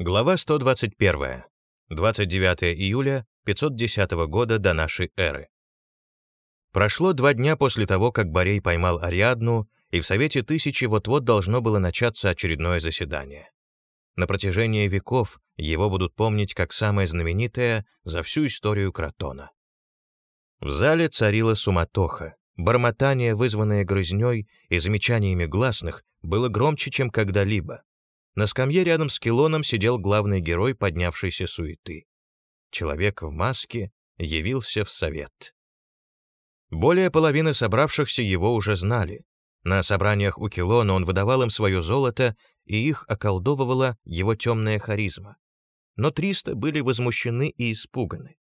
Глава 121. 29 июля 510 года до нашей эры. Прошло два дня после того, как Борей поймал Ариадну, и в Совете Тысячи вот-вот должно было начаться очередное заседание. На протяжении веков его будут помнить как самое знаменитое за всю историю Кротона. В зале царила суматоха. Бормотание, вызванное грызнёй и замечаниями гласных, было громче, чем когда-либо. На скамье рядом с Килоном сидел главный герой поднявшейся суеты. Человек в маске явился в совет. Более половины собравшихся его уже знали. На собраниях у Килона он выдавал им свое золото, и их околдовывала его темная харизма. Но триста были возмущены и испуганы.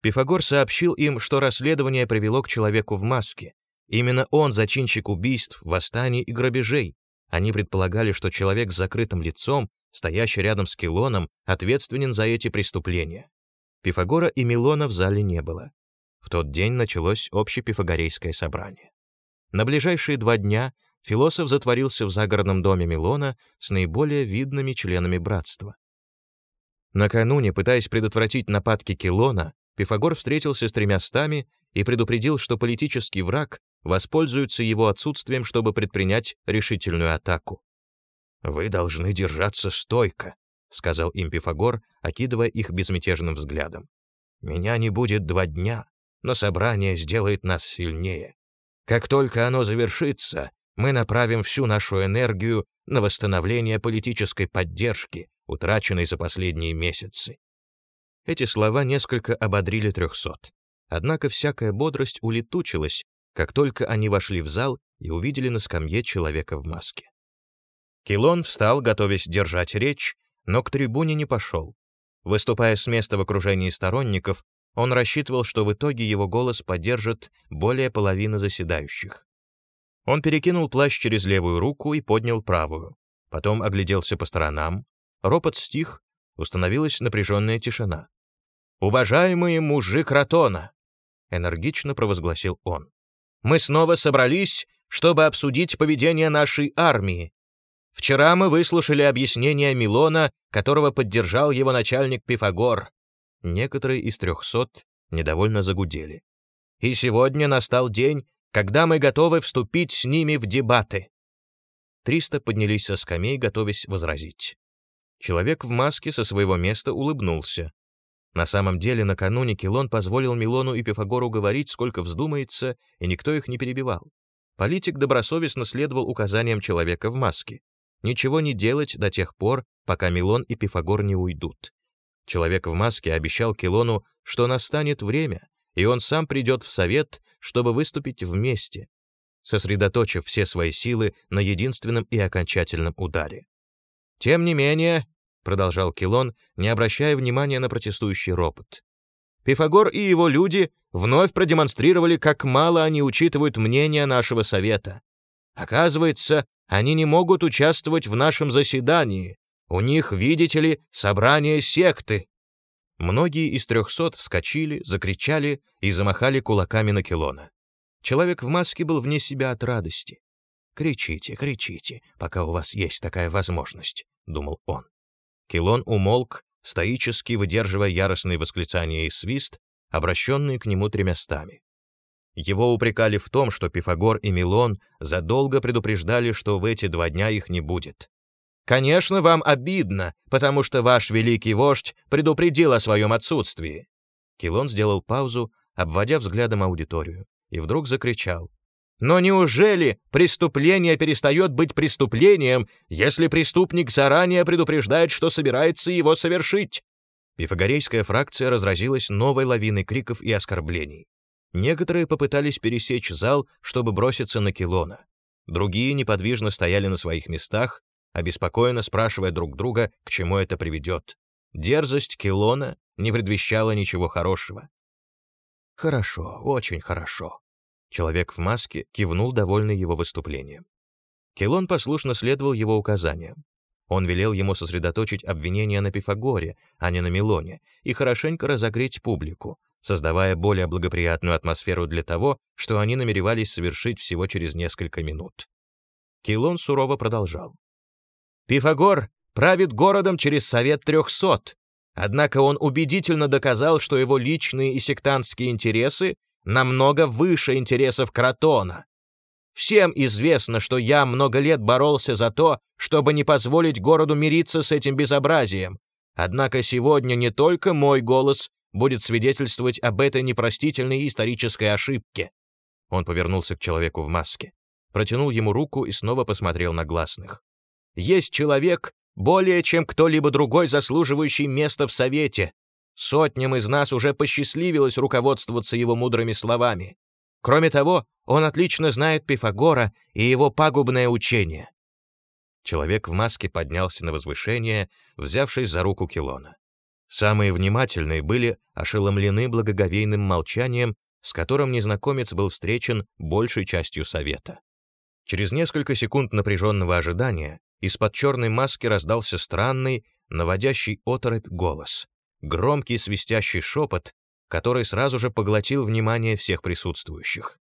Пифагор сообщил им, что расследование привело к человеку в маске. Именно он зачинщик убийств, восстаний и грабежей, они предполагали, что человек с закрытым лицом, стоящий рядом с Килоном, ответственен за эти преступления. Пифагора и Милона в зале не было. В тот день началось общепифагорейское собрание. На ближайшие два дня философ затворился в загородном доме Милона с наиболее видными членами братства. Накануне, пытаясь предотвратить нападки Килона, Пифагор встретился с тремястами и предупредил, что политический враг воспользуются его отсутствием, чтобы предпринять решительную атаку. «Вы должны держаться стойко», — сказал им Пифагор, окидывая их безмятежным взглядом. «Меня не будет два дня, но собрание сделает нас сильнее. Как только оно завершится, мы направим всю нашу энергию на восстановление политической поддержки, утраченной за последние месяцы». Эти слова несколько ободрили трехсот. Однако всякая бодрость улетучилась, как только они вошли в зал и увидели на скамье человека в маске. Килон встал, готовясь держать речь, но к трибуне не пошел. Выступая с места в окружении сторонников, он рассчитывал, что в итоге его голос поддержит более половины заседающих. Он перекинул плащ через левую руку и поднял правую. Потом огляделся по сторонам. Ропот стих, установилась напряженная тишина. «Уважаемые мужи Кротона!» — энергично провозгласил он мы снова собрались, чтобы обсудить поведение нашей армии. Вчера мы выслушали объяснение Милона, которого поддержал его начальник Пифагор. Некоторые из трехсот недовольно загудели. И сегодня настал день, когда мы готовы вступить с ними в дебаты. Триста поднялись со скамей, готовясь возразить. Человек в маске со своего места улыбнулся. На самом деле, накануне Килон позволил Милону и Пифагору говорить, сколько вздумается, и никто их не перебивал. Политик добросовестно следовал указаниям человека в маске. Ничего не делать до тех пор, пока Милон и Пифагор не уйдут. Человек в маске обещал Килону, что настанет время, и он сам придет в совет, чтобы выступить вместе, сосредоточив все свои силы на единственном и окончательном ударе. Тем не менее, продолжал Килон, не обращая внимания на протестующий ропот. Пифагор и его люди вновь продемонстрировали, как мало они учитывают мнение нашего совета. Оказывается, они не могут участвовать в нашем заседании. У них, видите ли, собрание секты. Многие из трехсот вскочили, закричали и замахали кулаками на Килона. Человек в маске был вне себя от радости. «Кричите, кричите, пока у вас есть такая возможность», — думал он. Килон умолк, стоически выдерживая яростные восклицания и свист, обращенные к нему тремястами. Его упрекали в том, что Пифагор и Милон задолго предупреждали, что в эти два дня их не будет. «Конечно, вам обидно, потому что ваш великий вождь предупредил о своем отсутствии». Килон сделал паузу, обводя взглядом аудиторию, и вдруг закричал. Но неужели преступление перестает быть преступлением, если преступник заранее предупреждает, что собирается его совершить? Пифагорейская фракция разразилась новой лавиной криков и оскорблений. Некоторые попытались пересечь зал, чтобы броситься на Килона. Другие неподвижно стояли на своих местах, обеспокоенно спрашивая друг друга, к чему это приведет. Дерзость Килона не предвещала ничего хорошего. «Хорошо, очень хорошо», Человек в маске кивнул, довольный его выступлением. Келон послушно следовал его указаниям. Он велел ему сосредоточить обвинения на Пифагоре, а не на Милоне, и хорошенько разогреть публику, создавая более благоприятную атмосферу для того, что они намеревались совершить всего через несколько минут. Килон сурово продолжал. «Пифагор правит городом через Совет трехсот. Однако он убедительно доказал, что его личные и сектантские интересы намного выше интересов Кротона. Всем известно, что я много лет боролся за то, чтобы не позволить городу мириться с этим безобразием. Однако сегодня не только мой голос будет свидетельствовать об этой непростительной исторической ошибке. Он повернулся к человеку в маске, протянул ему руку и снова посмотрел на гласных. Есть человек, более чем кто-либо другой заслуживающий места в Совете. Сотням из нас уже посчастливилось руководствоваться его мудрыми словами. Кроме того, он отлично знает Пифагора и его пагубное учение. Человек в маске поднялся на возвышение, взявшись за руку Килона. Самые внимательные были ошеломлены благоговейным молчанием, с которым незнакомец был встречен большей частью совета. Через несколько секунд напряженного ожидания из-под черной маски раздался странный, наводящий оторопь голос, громкий свистящий шепот, который сразу же поглотил внимание всех присутствующих.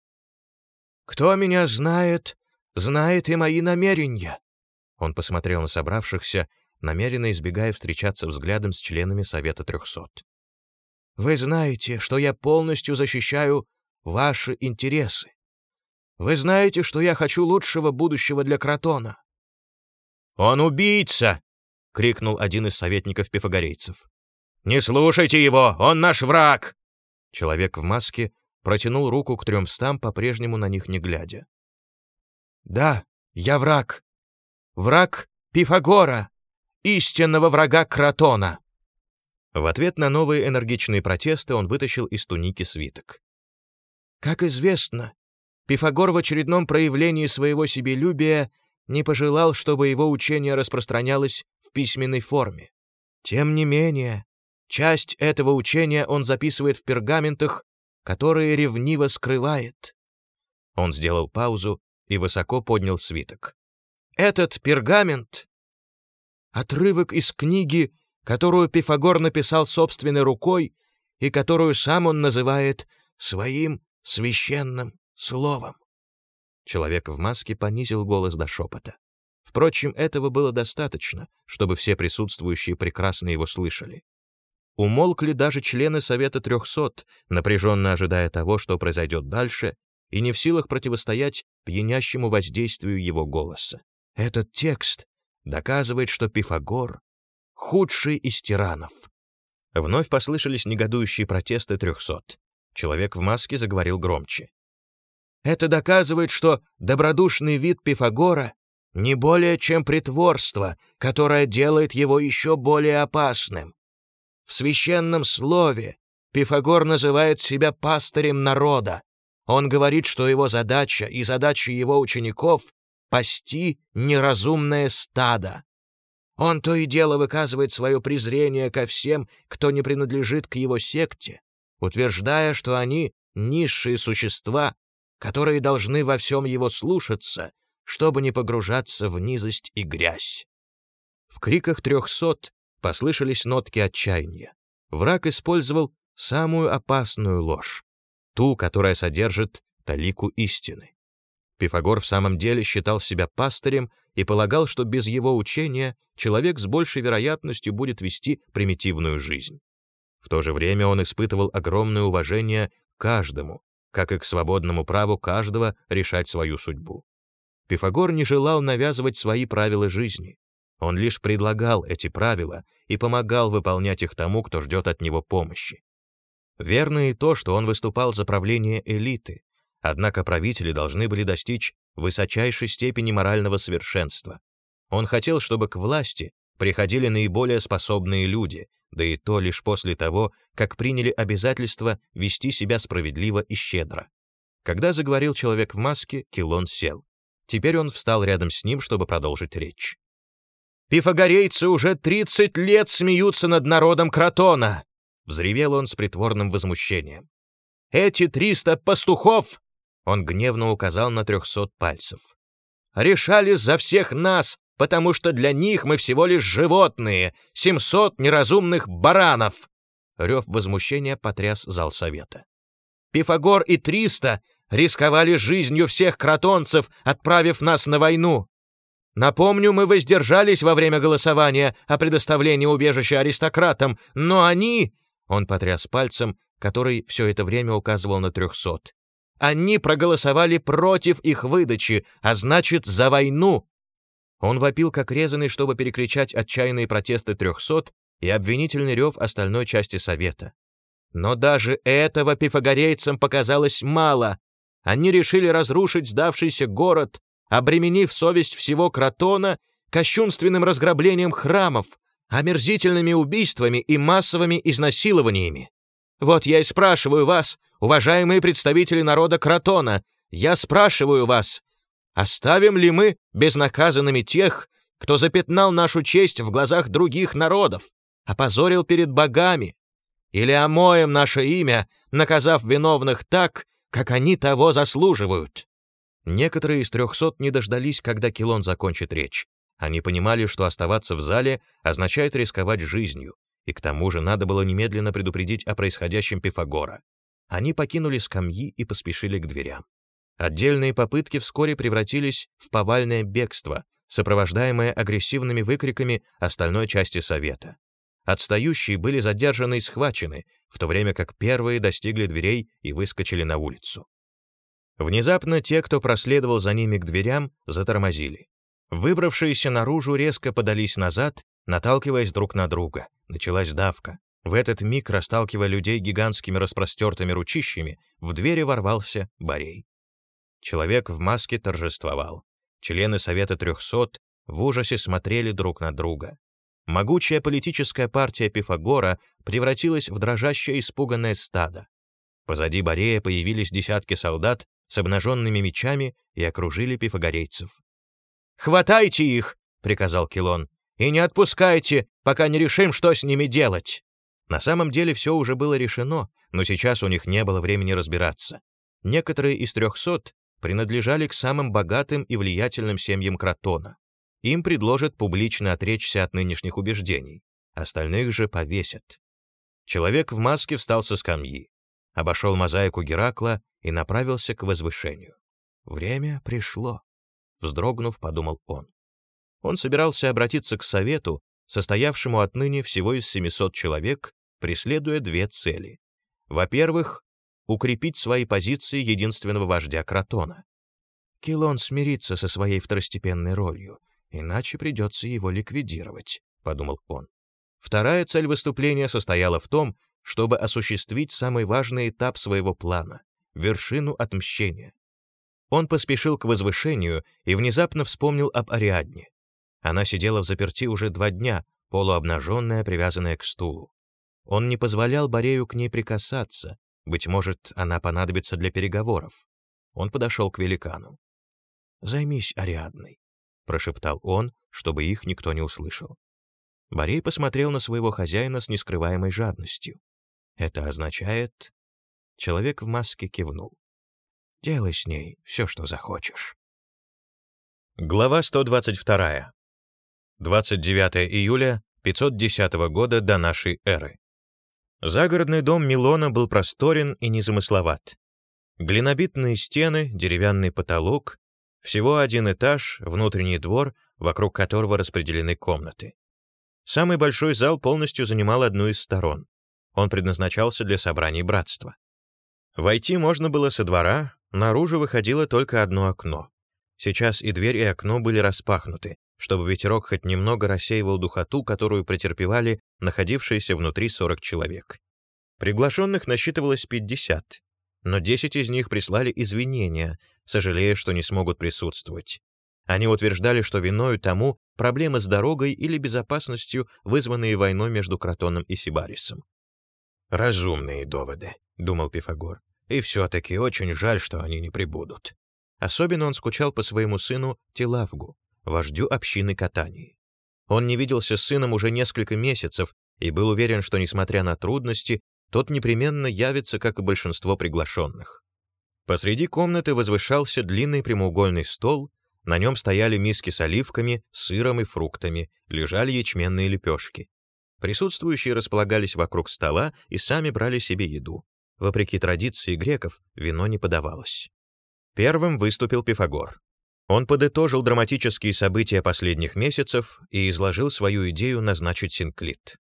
«Кто меня знает, знает и мои намерения!» Он посмотрел на собравшихся, намеренно избегая встречаться взглядом с членами Совета трехсот. «Вы знаете, что я полностью защищаю ваши интересы. Вы знаете, что я хочу лучшего будущего для Кротона. «Он убийца!» — крикнул один из советников пифагорейцев. «Не слушайте его! Он наш враг!» Человек в маске протянул руку к трёмстам, по-прежнему на них не глядя. «Да, я враг. Враг Пифагора, истинного врага Кратона!» В ответ на новые энергичные протесты он вытащил из туники свиток. «Как известно, Пифагор в очередном проявлении своего себелюбия не пожелал, чтобы его учение распространялось в письменной форме. Тем не менее, часть этого учения он записывает в пергаментах, которые ревниво скрывает. Он сделал паузу и высоко поднял свиток. Этот пергамент — отрывок из книги, которую Пифагор написал собственной рукой и которую сам он называет своим священным словом. Человек в маске понизил голос до шепота. Впрочем, этого было достаточно, чтобы все присутствующие прекрасно его слышали. Умолкли даже члены Совета трехсот, напряженно ожидая того, что произойдет дальше, и не в силах противостоять пьянящему воздействию его голоса. Этот текст доказывает, что Пифагор — худший из тиранов. Вновь послышались негодующие протесты трехсот. Человек в маске заговорил громче. Это доказывает, что добродушный вид Пифагора не более чем притворство, которое делает его еще более опасным. В священном слове Пифагор называет себя пастырем народа. Он говорит, что его задача и задача его учеников — пасти неразумное стадо. Он то и дело выказывает свое презрение ко всем, кто не принадлежит к его секте, утверждая, что они — низшие существа, которые должны во всем его слушаться, чтобы не погружаться в низость и грязь. В криках трехсот послышались нотки отчаяния. Враг использовал самую опасную ложь, ту, которая содержит талику истины. Пифагор в самом деле считал себя пастырем и полагал, что без его учения человек с большей вероятностью будет вести примитивную жизнь. В то же время он испытывал огромное уважение каждому, как и к свободному праву каждого решать свою судьбу. Пифагор не желал навязывать свои правила жизни. Он лишь предлагал эти правила и помогал выполнять их тому, кто ждет от него помощи. Верно и то, что он выступал за правление элиты, однако правители должны были достичь высочайшей степени морального совершенства. Он хотел, чтобы к власти приходили наиболее способные люди, да и то лишь после того, как приняли обязательство вести себя справедливо и щедро. Когда заговорил человек в маске, Килон сел. Теперь он встал рядом с ним, чтобы продолжить речь. «Пифагорейцы уже тридцать лет смеются над народом Кротона!» — взревел он с притворным возмущением. «Эти триста пастухов!» — он гневно указал на трехсот пальцев. «Решали за всех нас, потому что для них мы всего лишь животные, семьсот неразумных баранов!» Рев возмущения потряс зал совета. «Пифагор и Триста рисковали жизнью всех кротонцев, отправив нас на войну. Напомню, мы воздержались во время голосования о предоставлении убежища аристократам, но они...» Он потряс пальцем, который все это время указывал на трехсот. «Они проголосовали против их выдачи, а значит, за войну!» Он вопил, как резанный, чтобы перекричать отчаянные протесты трехсот и обвинительный рев остальной части Совета. Но даже этого пифагорейцам показалось мало. Они решили разрушить сдавшийся город, обременив совесть всего Кротона кощунственным разграблением храмов, омерзительными убийствами и массовыми изнасилованиями. Вот я и спрашиваю вас, уважаемые представители народа Кротона, я спрашиваю вас, оставим ли мы безнаказанными тех, кто запятнал нашу честь в глазах других народов, опозорил перед богами, или омоем наше имя, наказав виновных так, как они того заслуживают. Некоторые из трехсот не дождались, когда Килон закончит речь. Они понимали, что оставаться в зале означает рисковать жизнью, и к тому же надо было немедленно предупредить о происходящем Пифагора. Они покинули скамьи и поспешили к дверям. Отдельные попытки вскоре превратились в повальное бегство, сопровождаемое агрессивными выкриками остальной части совета. Отстающие были задержаны и схвачены, в то время как первые достигли дверей и выскочили на улицу. Внезапно те, кто проследовал за ними к дверям, затормозили. Выбравшиеся наружу резко подались назад, наталкиваясь друг на друга. Началась давка. В этот миг, расталкивая людей гигантскими распростертыми ручищами, в двери ворвался Борей. Человек в маске торжествовал. Члены Совета трехсот в ужасе смотрели друг на друга. Могучая политическая партия Пифагора превратилась в дрожащее испуганное стадо. Позади Борея появились десятки солдат с обнаженными мечами и окружили пифагорейцев. «Хватайте их!» — приказал Килон. «И не отпускайте, пока не решим, что с ними делать!» На самом деле все уже было решено, но сейчас у них не было времени разбираться. Некоторые из трехсот принадлежали к самым богатым и влиятельным семьям Кротона. Им предложат публично отречься от нынешних убеждений, остальных же повесят. Человек в маске встал со скамьи, обошел мозаику Геракла и направился к возвышению. Время пришло, вздрогнув, подумал он. Он собирался обратиться к совету, состоявшему отныне всего из 700 человек, преследуя две цели. Во-первых, укрепить свои позиции единственного вождя Кротона. Килон смирится со своей второстепенной ролью — иначе придется его ликвидировать», — подумал он. Вторая цель выступления состояла в том, чтобы осуществить самый важный этап своего плана — вершину отмщения. Он поспешил к возвышению и внезапно вспомнил об Ариадне. Она сидела в заперти уже два дня, полуобнаженная, привязанная к стулу. Он не позволял Борею к ней прикасаться, быть может, она понадобится для переговоров. Он подошел к великану. «Займись Ариадной. — прошептал он, чтобы их никто не услышал. Борей посмотрел на своего хозяина с нескрываемой жадностью. «Это означает...» Человек в маске кивнул. «Делай с ней все, что захочешь». Глава 122. 29 июля 510 года до нашей эры. Загородный дом Милона был просторен и незамысловат. Глинобитные стены, деревянный потолок, всего один этаж, внутренний двор, вокруг которого распределены комнаты. Самый большой зал полностью занимал одну из сторон. Он предназначался для собраний братства. Войти можно было со двора, наружу выходило только одно окно. Сейчас и дверь, и окно были распахнуты, чтобы ветерок хоть немного рассеивал духоту, которую претерпевали находившиеся внутри 40 человек. Приглашенных насчитывалось 50, но 10 из них прислали извинения, сожалея, что не смогут присутствовать. Они утверждали, что виною тому проблемы с дорогой или безопасностью, вызванные войной между Кротоном и Сибарисом. «Разумные доводы», — думал Пифагор. «И все-таки очень жаль, что они не прибудут». Особенно он скучал по своему сыну Тилавгу, вождю общины катании. Он не виделся с сыном уже несколько месяцев и был уверен, что, несмотря на трудности, тот непременно явится, как и большинство приглашенных. Посреди комнаты возвышался длинный прямоугольный стол, на нем стояли миски с оливками, сыром и фруктами, лежали ячменные лепешки. Присутствующие располагались вокруг стола и сами брали себе еду. Вопреки традиции греков, вино не подавалось. Первым выступил Пифагор. Он подытожил драматические события последних месяцев и изложил свою идею назначить Синклит.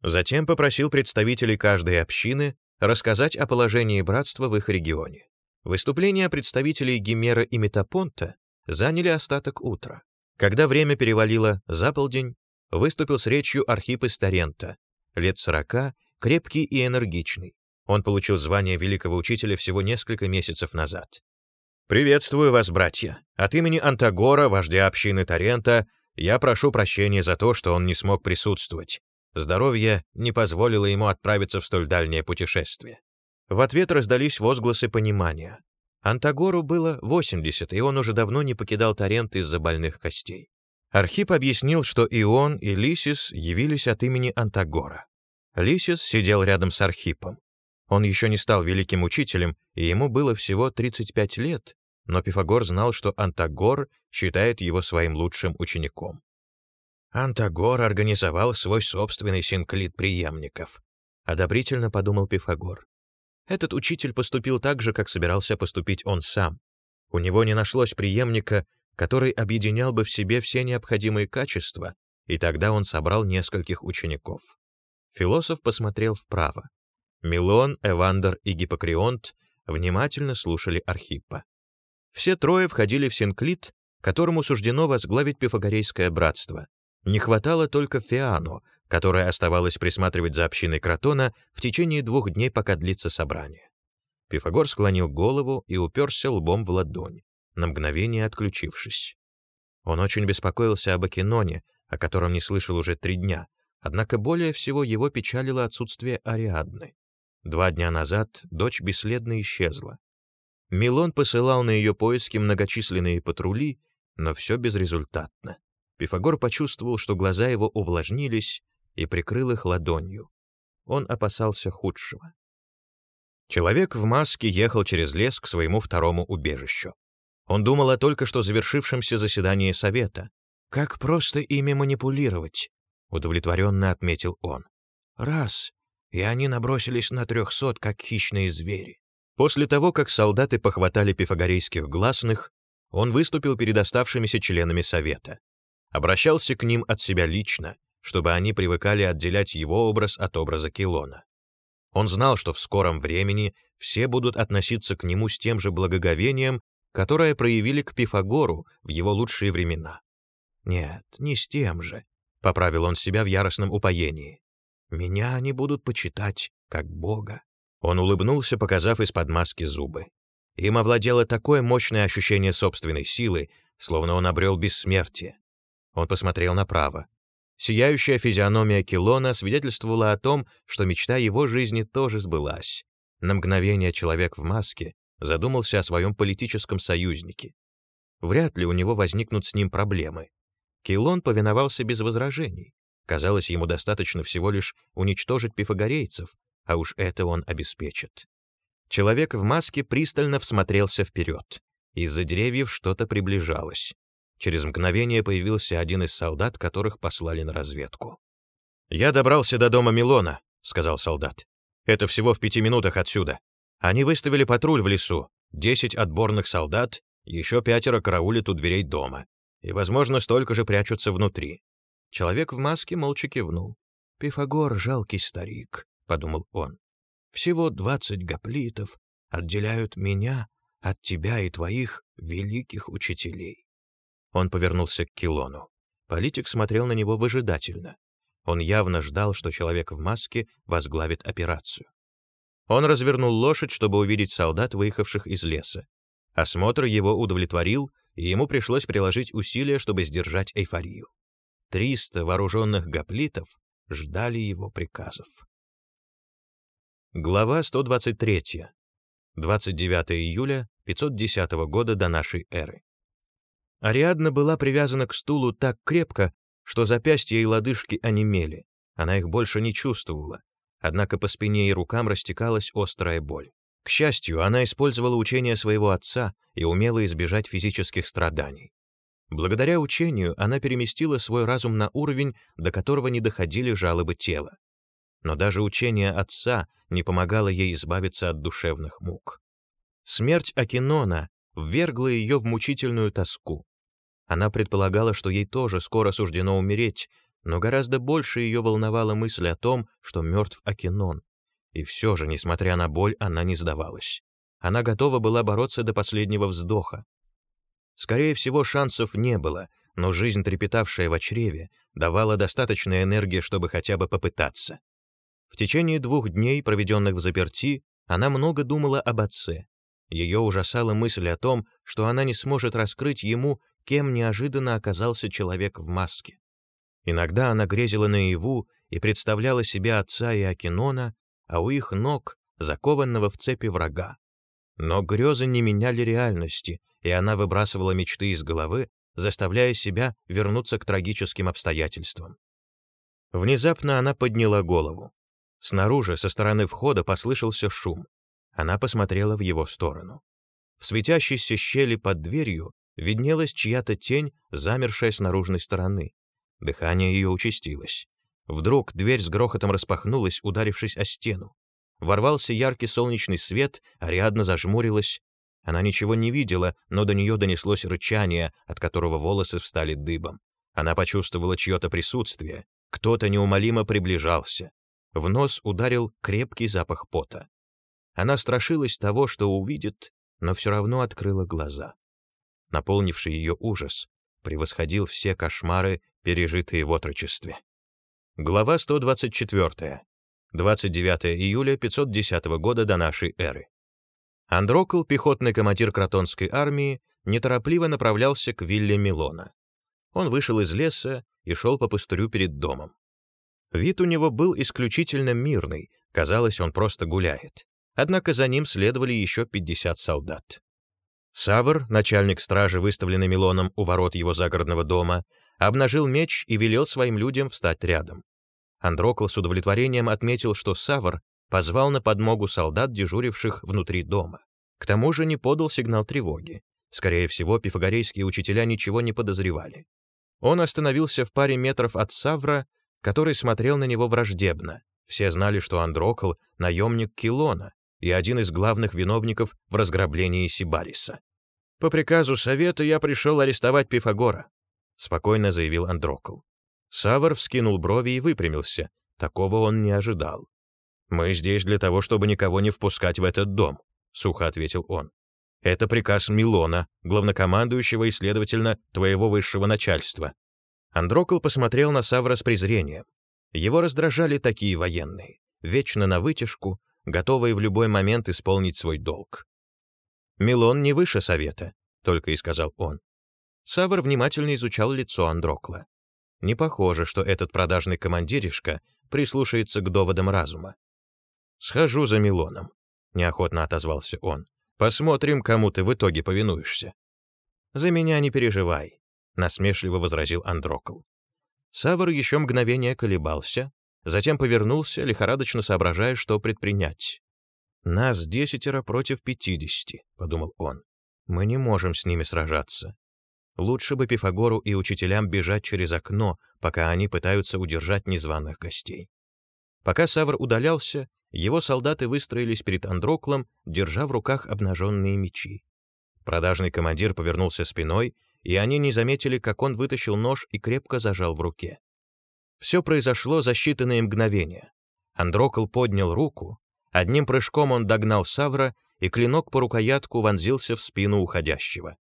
Затем попросил представителей каждой общины рассказать о положении братства в их регионе. Выступления представителей Гимера и Метапонта заняли остаток утра. Когда время перевалило за полдень, выступил с речью Архип из Тарента, лет сорока, крепкий и энергичный. Он получил звание великого учителя всего несколько месяцев назад. «Приветствую вас, братья. От имени Антагора, вождя общины Тарента, я прошу прощения за то, что он не смог присутствовать. Здоровье не позволило ему отправиться в столь дальнее путешествие. В ответ раздались возгласы понимания. Антагору было 80, и он уже давно не покидал Тарент из-за больных костей. Архип объяснил, что и он, и Лисис явились от имени Антагора. Лисис сидел рядом с Архипом. Он еще не стал великим учителем, и ему было всего 35 лет, но Пифагор знал, что Антагор считает его своим лучшим учеником. Антагор организовал свой собственный синклит преемников. Одобрительно подумал Пифагор. Этот учитель поступил так же, как собирался поступить он сам. У него не нашлось преемника, который объединял бы в себе все необходимые качества, и тогда он собрал нескольких учеников. Философ посмотрел вправо. Милон, Эвандер и Гиппокрионт внимательно слушали Архиппа. Все трое входили в Синклит, которому суждено возглавить Пифагорейское братство. Не хватало только Фиану, которая оставалась присматривать за общиной Кротона в течение двух дней, пока длится собрание. Пифагор склонил голову и уперся лбом в ладонь, на мгновение отключившись. Он очень беспокоился об Акиноне, о котором не слышал уже три дня, однако более всего его печалило отсутствие Ариадны. Два дня назад дочь бесследно исчезла. Милон посылал на ее поиски многочисленные патрули, но все безрезультатно. Пифагор почувствовал, что глаза его увлажнились, и прикрыл их ладонью. Он опасался худшего. Человек в маске ехал через лес к своему второму убежищу. Он думал о только что завершившемся заседании совета. «Как просто ими манипулировать», — удовлетворенно отметил он. «Раз, и они набросились на трехсот, как хищные звери». После того, как солдаты похватали пифагорейских гласных, он выступил перед оставшимися членами совета обращался к ним от себя лично, чтобы они привыкали отделять его образ от образа Килона. Он знал, что в скором времени все будут относиться к нему с тем же благоговением, которое проявили к Пифагору в его лучшие времена. «Нет, не с тем же», — поправил он себя в яростном упоении. «Меня они будут почитать как Бога». Он улыбнулся, показав из-под маски зубы. Им овладело такое мощное ощущение собственной силы, словно он обрел бессмертие. Он посмотрел направо. Сияющая физиономия Килона свидетельствовала о том, что мечта его жизни тоже сбылась. На мгновение человек в маске задумался о своем политическом союзнике. Вряд ли у него возникнут с ним проблемы. Килон повиновался без возражений. Казалось, ему достаточно всего лишь уничтожить пифагорейцев, а уж это он обеспечит. Человек в маске пристально всмотрелся вперед. Из-за деревьев что-то приближалось. Через мгновение появился один из солдат, которых послали на разведку. «Я добрался до дома Милона», — сказал солдат. «Это всего в пяти минутах отсюда. Они выставили патруль в лесу, десять отборных солдат, еще пятеро караулят у дверей дома, и, возможно, столько же прячутся внутри». Человек в маске молча кивнул. «Пифагор — жалкий старик», — подумал он. «Всего двадцать гоплитов отделяют меня от тебя и твоих великих учителей». Он повернулся к Килону. Политик смотрел на него выжидательно. Он явно ждал, что человек в маске возглавит операцию. Он развернул лошадь, чтобы увидеть солдат, выехавших из леса. Осмотр его удовлетворил, и ему пришлось приложить усилия, чтобы сдержать эйфорию. Триста вооруженных гоплитов ждали его приказов. Глава 123. 29 июля 510 года до нашей эры. Ариадна была привязана к стулу так крепко, что запястья и лодыжки онемели. Она их больше не чувствовала. Однако по спине и рукам растекалась острая боль. К счастью, она использовала учение своего отца и умела избежать физических страданий. Благодаря учению она переместила свой разум на уровень, до которого не доходили жалобы тела. Но даже учение отца не помогало ей избавиться от душевных мук. Смерть Акинона ввергло ее в мучительную тоску. Она предполагала, что ей тоже скоро суждено умереть, но гораздо больше ее волновала мысль о том, что мертв Акинон. И все же, несмотря на боль, она не сдавалась. Она готова была бороться до последнего вздоха. Скорее всего, шансов не было, но жизнь, трепетавшая в чреве, давала достаточно энергии, чтобы хотя бы попытаться. В течение двух дней, проведенных в заперти, она много думала об отце. Ее ужасала мысль о том, что она не сможет раскрыть ему, кем неожиданно оказался человек в маске. Иногда она грезила наяву и представляла себе отца и Акинона, а у их ног закованного в цепи врага. Но грезы не меняли реальности, и она выбрасывала мечты из головы, заставляя себя вернуться к трагическим обстоятельствам. Внезапно она подняла голову. Снаружи, со стороны входа, послышался шум. Она посмотрела в его сторону. В светящейся щели под дверью виднелась чья-то тень, замершая с наружной стороны. Дыхание ее участилось. Вдруг дверь с грохотом распахнулась, ударившись о стену. Ворвался яркий солнечный свет, Ариадна зажмурилась. Она ничего не видела, но до нее донеслось рычание, от которого волосы встали дыбом. Она почувствовала чье-то присутствие. Кто-то неумолимо приближался. В нос ударил крепкий запах пота. Она страшилась того, что увидит, но все равно открыла глаза. Наполнивший ее ужас превосходил все кошмары, пережитые в отрочестве. Глава 124. 29 июля 510 года до нашей эры. Андрокл, пехотный командир Кротонской армии, неторопливо направлялся к вилле Милона. Он вышел из леса и шел по пустырю перед домом. Вид у него был исключительно мирный, казалось, он просто гуляет. Однако за ним следовали еще 50 солдат. Савр, начальник стражи, выставленный Милоном у ворот его загородного дома, обнажил меч и велел своим людям встать рядом. Андрокл с удовлетворением отметил, что Савр позвал на подмогу солдат, дежуривших внутри дома. К тому же не подал сигнал тревоги. Скорее всего, пифагорейские учителя ничего не подозревали. Он остановился в паре метров от Савра, который смотрел на него враждебно. Все знали, что Андрокл — наемник Килона и один из главных виновников в разграблении Сибариса. «По приказу совета я пришел арестовать Пифагора», — спокойно заявил Андрокл. Савр вскинул брови и выпрямился. Такого он не ожидал. «Мы здесь для того, чтобы никого не впускать в этот дом», — сухо ответил он. «Это приказ Милона, главнокомандующего и, следовательно, твоего высшего начальства». Андрокл посмотрел на Савра с презрением. Его раздражали такие военные, вечно на вытяжку, готовые в любой момент исполнить свой долг. «Милон не выше совета», — только и сказал он. Савр внимательно изучал лицо Андрокла. Не похоже, что этот продажный командиришка прислушается к доводам разума. «Схожу за Милоном», — неохотно отозвался он. «Посмотрим, кому ты в итоге повинуешься». «За меня не переживай», — насмешливо возразил Андрокл. Савр еще мгновение колебался, затем повернулся, лихорадочно соображая, что предпринять. «Нас десятеро против пятидесяти», — подумал он. «Мы не можем с ними сражаться. Лучше бы Пифагору и учителям бежать через окно, пока они пытаются удержать незваных гостей. Пока Савр удалялся, его солдаты выстроились перед Андроклом, держа в руках обнаженные мечи. Продажный командир повернулся спиной, и они не заметили, как он вытащил нож и крепко зажал в руке. Все произошло за считанные мгновения. Андрокл поднял руку, одним прыжком он догнал Савра, и клинок по рукоятку вонзился в спину уходящего.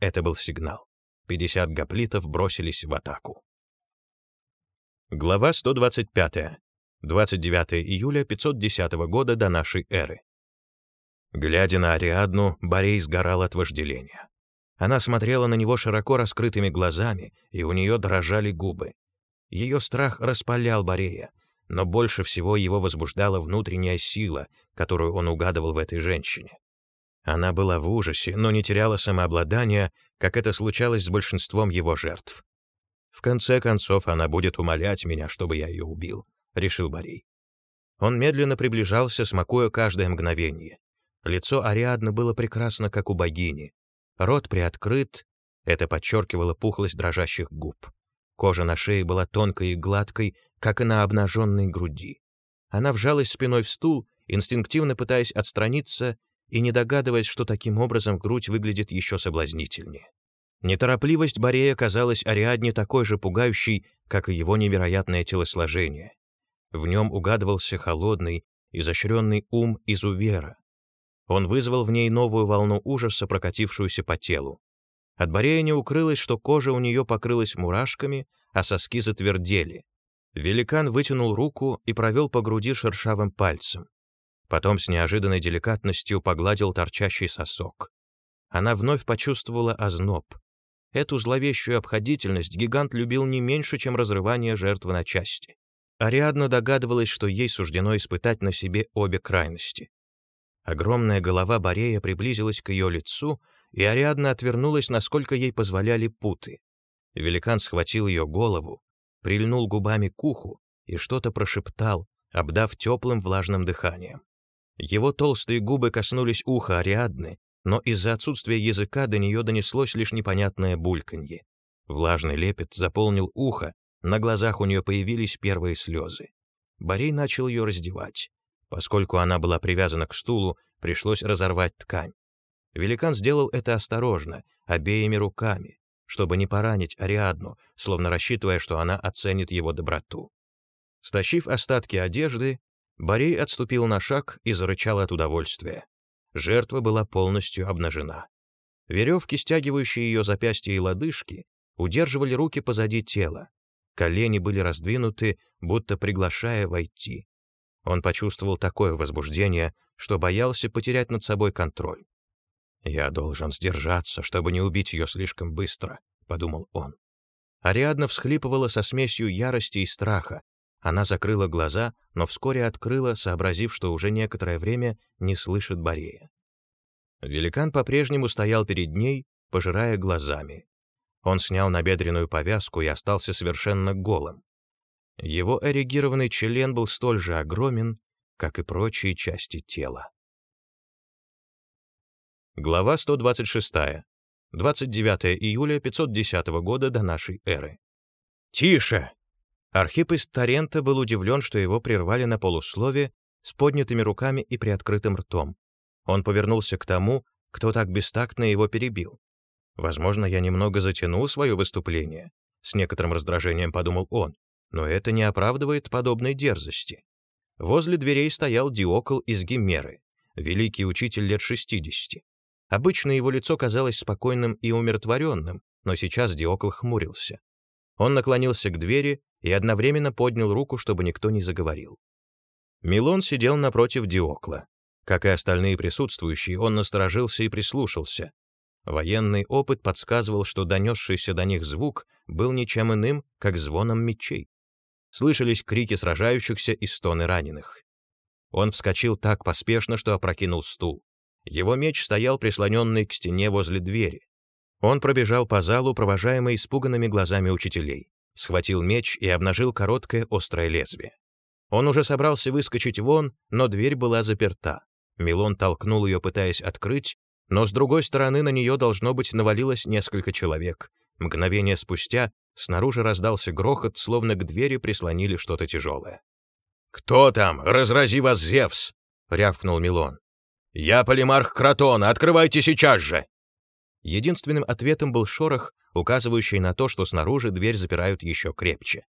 Это был сигнал. 50 гоплитов бросились в атаку. Глава 125. 29 июля 510 года до нашей эры. Глядя на Ариадну, Борей сгорал от вожделения. Она смотрела на него широко раскрытыми глазами, и у нее дрожали губы. Ее страх распалял Борея, но больше всего его возбуждала внутренняя сила, которую он угадывал в этой женщине. Она была в ужасе, но не теряла самообладания, как это случалось с большинством его жертв. «В конце концов, она будет умолять меня, чтобы я ее убил», — решил Борей. Он медленно приближался, смакуя каждое мгновение. Лицо Ариадны было прекрасно, как у богини. Рот приоткрыт, это подчеркивало пухлость дрожащих губ. Кожа на шее была тонкой и гладкой, как и на обнаженной груди. Она вжалась спиной в стул, инстинктивно пытаясь отстраниться, и не догадываясь, что таким образом грудь выглядит еще соблазнительнее. Неторопливость Борея казалась Ариадне такой же пугающей, как и его невероятное телосложение. В нем угадывался холодный, изощренный ум изувера. Он вызвал в ней новую волну ужаса, прокатившуюся по телу. От Борея не укрылось, что кожа у нее покрылась мурашками, а соски затвердели. Великан вытянул руку и провел по груди шершавым пальцем. Потом с неожиданной деликатностью погладил торчащий сосок. Она вновь почувствовала озноб. Эту зловещую обходительность гигант любил не меньше, чем разрывание жертвы на части. Ариадна догадывалась, что ей суждено испытать на себе обе крайности. Огромная голова Борея приблизилась к ее лицу, и Ариадна отвернулась, насколько ей позволяли путы. Великан схватил ее голову, прильнул губами к уху и что-то прошептал, обдав теплым влажным дыханием. Его толстые губы коснулись уха Ариадны, но из-за отсутствия языка до нее донеслось лишь непонятное бульканье. Влажный лепет заполнил ухо, на глазах у нее появились первые слезы. Борей начал ее раздевать. Поскольку она была привязана к стулу, пришлось разорвать ткань. Великан сделал это осторожно, обеими руками, чтобы не поранить Ариадну, словно рассчитывая, что она оценит его доброту. Стащив остатки одежды, Борей отступил на шаг и зарычал от удовольствия. Жертва была полностью обнажена. Веревки, стягивающие ее запястья и лодыжки, удерживали руки позади тела. Колени были раздвинуты, будто приглашая войти. Он почувствовал такое возбуждение, что боялся потерять над собой контроль. «Я должен сдержаться, чтобы не убить ее слишком быстро», — подумал он. Ариадна всхлипывала со смесью ярости и страха, она закрыла глаза, но вскоре открыла, сообразив, что уже некоторое время не слышит Борея. Великан по-прежнему стоял перед ней, пожирая глазами. Он снял набедренную повязку и остался совершенно голым. Его эрегированный член был столь же огромен, как и прочие части тела. Глава 126. 29 июля 510 года до нашей эры. «Тише!» Архип из Тарента был удивлен, что его прервали на полуслове с поднятыми руками и приоткрытым ртом. Он повернулся к тому, кто так бестактно его перебил. «Возможно, я немного затянул свое выступление», — с некоторым раздражением подумал он, но это не оправдывает подобной дерзости. Возле дверей стоял Диокол из Гимеры, великий учитель лет 60. Обычно его лицо казалось спокойным и умиротворенным, но сейчас Диокол хмурился. Он наклонился к двери и одновременно поднял руку, чтобы никто не заговорил. Милон сидел напротив Диокла. Как и остальные присутствующие, он насторожился и прислушался. Военный опыт подсказывал, что донесшийся до них звук был ничем иным, как звоном мечей. Слышались крики сражающихся и стоны раненых. Он вскочил так поспешно, что опрокинул стул. Его меч стоял прислоненный к стене возле двери. Он пробежал по залу, провожаемый испуганными глазами учителей схватил меч и обнажил короткое острое лезвие. Он уже собрался выскочить вон, но дверь была заперта. Милон толкнул ее, пытаясь открыть, но с другой стороны на нее, должно быть, навалилось несколько человек. Мгновение спустя снаружи раздался грохот, словно к двери прислонили что-то тяжелое. «Кто там? Разрази вас, Зевс!» — рявкнул Милон. «Я полимарх Кротона, открывайте сейчас же!» Единственным ответом был шорох, указывающий на то, что снаружи дверь запирают еще крепче.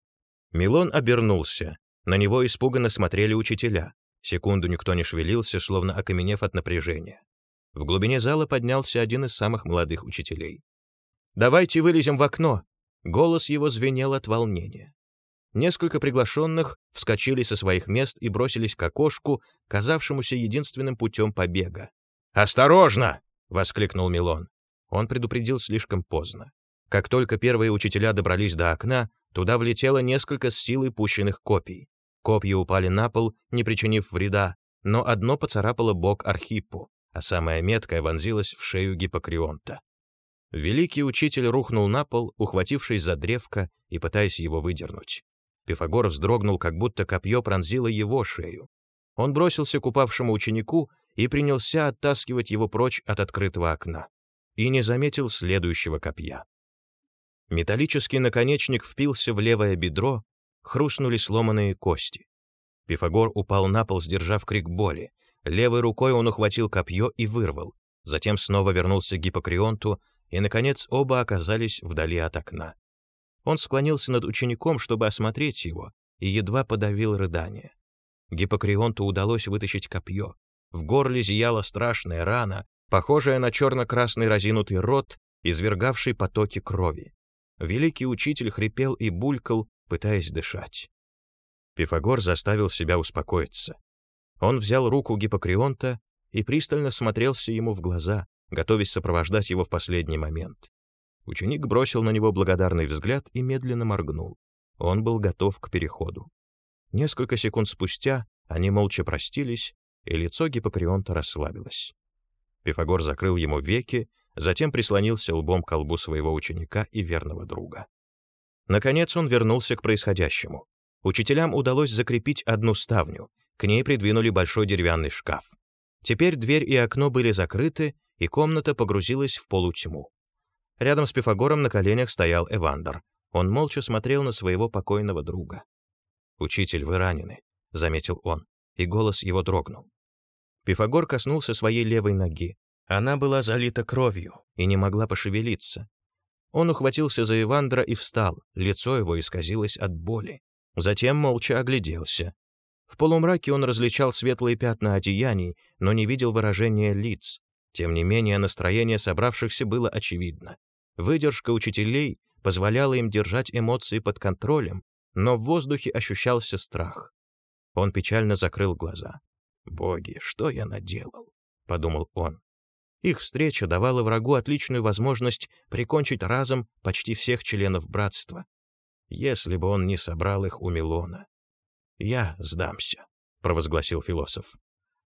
Милон обернулся. На него испуганно смотрели учителя. Секунду никто не шевелился, словно окаменев от напряжения. В глубине зала поднялся один из самых молодых учителей. «Давайте вылезем в окно!» Голос его звенел от волнения. Несколько приглашенных вскочили со своих мест и бросились к окошку, казавшемуся единственным путем побега. «Осторожно!» — воскликнул Милон. Он предупредил слишком поздно. Как только первые учителя добрались до окна, туда влетело несколько с силой пущенных копий. Копья упали на пол, не причинив вреда, но одно поцарапало бок Архиппу, а самая меткая вонзилась в шею Гиппокрионта. Великий учитель рухнул на пол, ухватившись за древко и пытаясь его выдернуть. Пифагор вздрогнул, как будто копье пронзило его шею. Он бросился к упавшему ученику и принялся оттаскивать его прочь от открытого окна и не заметил следующего копья. Металлический наконечник впился в левое бедро, хрустнули сломанные кости. Пифагор упал на пол, сдержав крик боли. Левой рукой он ухватил копье и вырвал. Затем снова вернулся к Гиппокрионту, и, наконец, оба оказались вдали от окна. Он склонился над учеником, чтобы осмотреть его, и едва подавил рыдание. Гиппокрионту удалось вытащить копье. В горле зияла страшная рана, похожая на черно-красный разинутый рот, извергавший потоки крови. Великий учитель хрипел и булькал, пытаясь дышать. Пифагор заставил себя успокоиться. Он взял руку Гиппокрионта и пристально смотрелся ему в глаза, готовясь сопровождать его в последний момент. Ученик бросил на него благодарный взгляд и медленно моргнул. Он был готов к переходу. Несколько секунд спустя они молча простились, и лицо Гиппокрионта расслабилось. Пифагор закрыл ему веки, затем прислонился лбом к лбу своего ученика и верного друга. Наконец он вернулся к происходящему. Учителям удалось закрепить одну ставню, к ней придвинули большой деревянный шкаф. Теперь дверь и окно были закрыты, и комната погрузилась в полутьму. Рядом с Пифагором на коленях стоял Эвандер. Он молча смотрел на своего покойного друга. «Учитель, вы ранены», — заметил он, и голос его дрогнул. Пифагор коснулся своей левой ноги. Она была залита кровью и не могла пошевелиться. Он ухватился за Эвандра и встал, лицо его исказилось от боли. Затем молча огляделся. В полумраке он различал светлые пятна одеяний, но не видел выражения лиц. Тем не менее, настроение собравшихся было очевидно. Выдержка учителей позволяла им держать эмоции под контролем, но в воздухе ощущался страх. Он печально закрыл глаза. «Боги, что я наделал?» — подумал он. Их встреча давала врагу отличную возможность прикончить разом почти всех членов братства. Если бы он не собрал их у Милона. «Я сдамся», — провозгласил философ.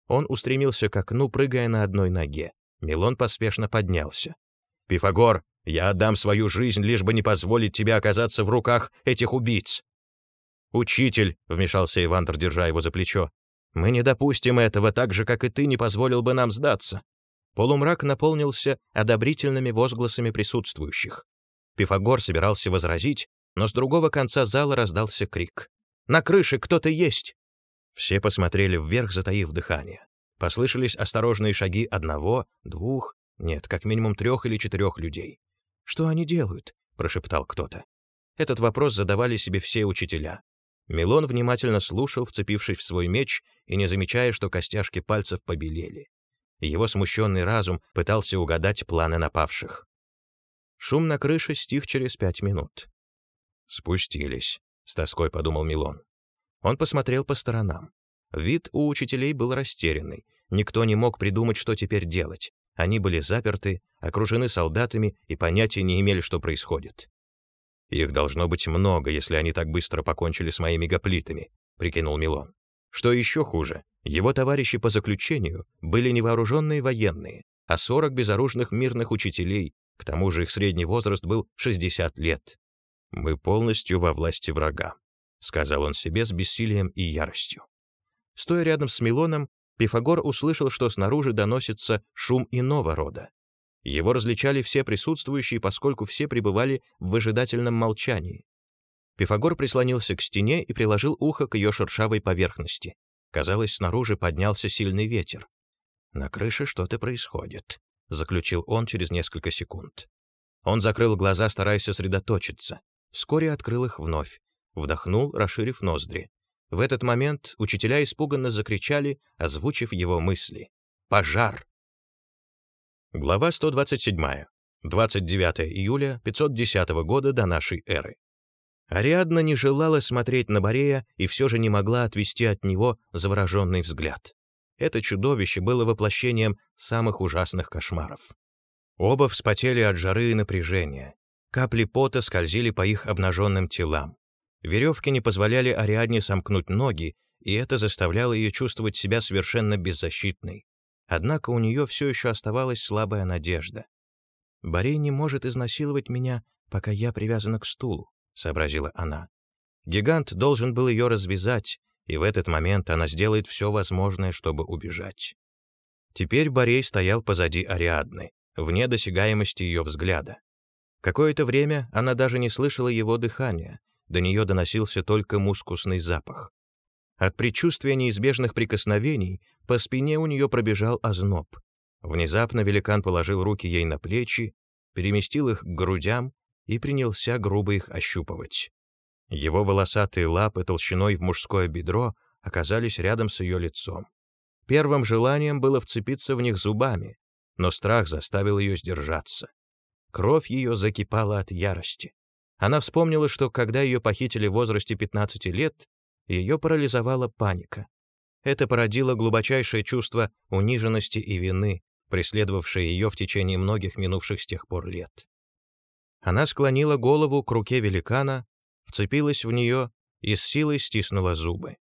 Он устремился к окну, прыгая на одной ноге. Милон поспешно поднялся. «Пифагор, я отдам свою жизнь, лишь бы не позволить тебе оказаться в руках этих убийц». «Учитель», — вмешался Ивандр, держа его за плечо, «мы не допустим этого, так же, как и ты не позволил бы нам сдаться». Полумрак наполнился одобрительными возгласами присутствующих. Пифагор собирался возразить, но с другого конца зала раздался крик. На крыше кто-то есть!» Все посмотрели вверх, затаив дыхание. Послышались осторожные шаги одного, двух, нет, как минимум трех или четырех людей. «Что они делают?» — прошептал кто-то. Этот вопрос задавали себе все учителя. Милон внимательно слушал, вцепившись в свой меч и не замечая, что костяшки пальцев побелели. Его смущенный разум пытался угадать планы напавших. Шум на крыше стих через пять минут. Спустились. — с тоской подумал Милон. Он посмотрел по сторонам. Вид у учителей был растерянный. Никто не мог придумать, что теперь делать. Они были заперты, окружены солдатами и понятия не имели, что происходит. «Их должно быть много, если они так быстро покончили с моими гоплитами», — прикинул Милон. Что еще хуже, его товарищи по заключению были невооруженные военные, а 40 безоружных мирных учителей, к тому же их средний возраст был 60 лет. «Мы полностью во власти врага», — сказал он себе с бессилием и яростью. Стоя рядом с Милоном, Пифагор услышал, что снаружи доносится шум иного рода. Его различали все присутствующие, поскольку все пребывали в выжидательном молчании. Пифагор прислонился к стене и приложил ухо к ее шершавой поверхности. Казалось, снаружи поднялся сильный ветер. «На крыше что-то происходит», — заключил он через несколько секунд. Он закрыл глаза, стараясь сосредоточиться. Вскоре открыл их вновь, вдохнул, расширив ноздри. В этот момент учителя испуганно закричали, озвучив его мысли. «Пожар!» Глава 127. 29 июля 510 года до нашей эры. Ариадна не желала смотреть на Борея и все же не могла отвести от него завороженный взгляд. Это чудовище было воплощением самых ужасных кошмаров. Оба вспотели от жары и напряжения. Капли пота скользили по их обнаженным телам. Веревки не позволяли Ариадне сомкнуть ноги, и это заставляло ее чувствовать себя совершенно беззащитной. Однако у нее все еще оставалась слабая надежда. «Борей не может изнасиловать меня, пока я привязана к стулу», — сообразила она. Гигант должен был ее развязать, и в этот момент она сделает все возможное, чтобы убежать. Теперь Борей стоял позади Ариадны, вне досягаемости ее взгляда. Какое-то время она даже не слышала его дыхания, до нее доносился только мускусный запах. От предчувствия неизбежных прикосновений по спине у нее пробежал озноб. Внезапно великан положил руки ей на плечи, переместил их к грудям и принялся грубо их ощупывать. Его волосатые лапы толщиной в мужское бедро оказались рядом с ее лицом. Первым желанием было вцепиться в них зубами, но страх заставил ее сдержаться. Кровь ее закипала от ярости. Она вспомнила, что когда ее похитили в возрасте 15 лет, ее парализовала паника. Это породило глубочайшее чувство униженности и вины, преследовавшее ее в течение многих минувших с тех пор лет. Она склонила голову к руке великана, вцепилась в нее и с силой стиснула зубы.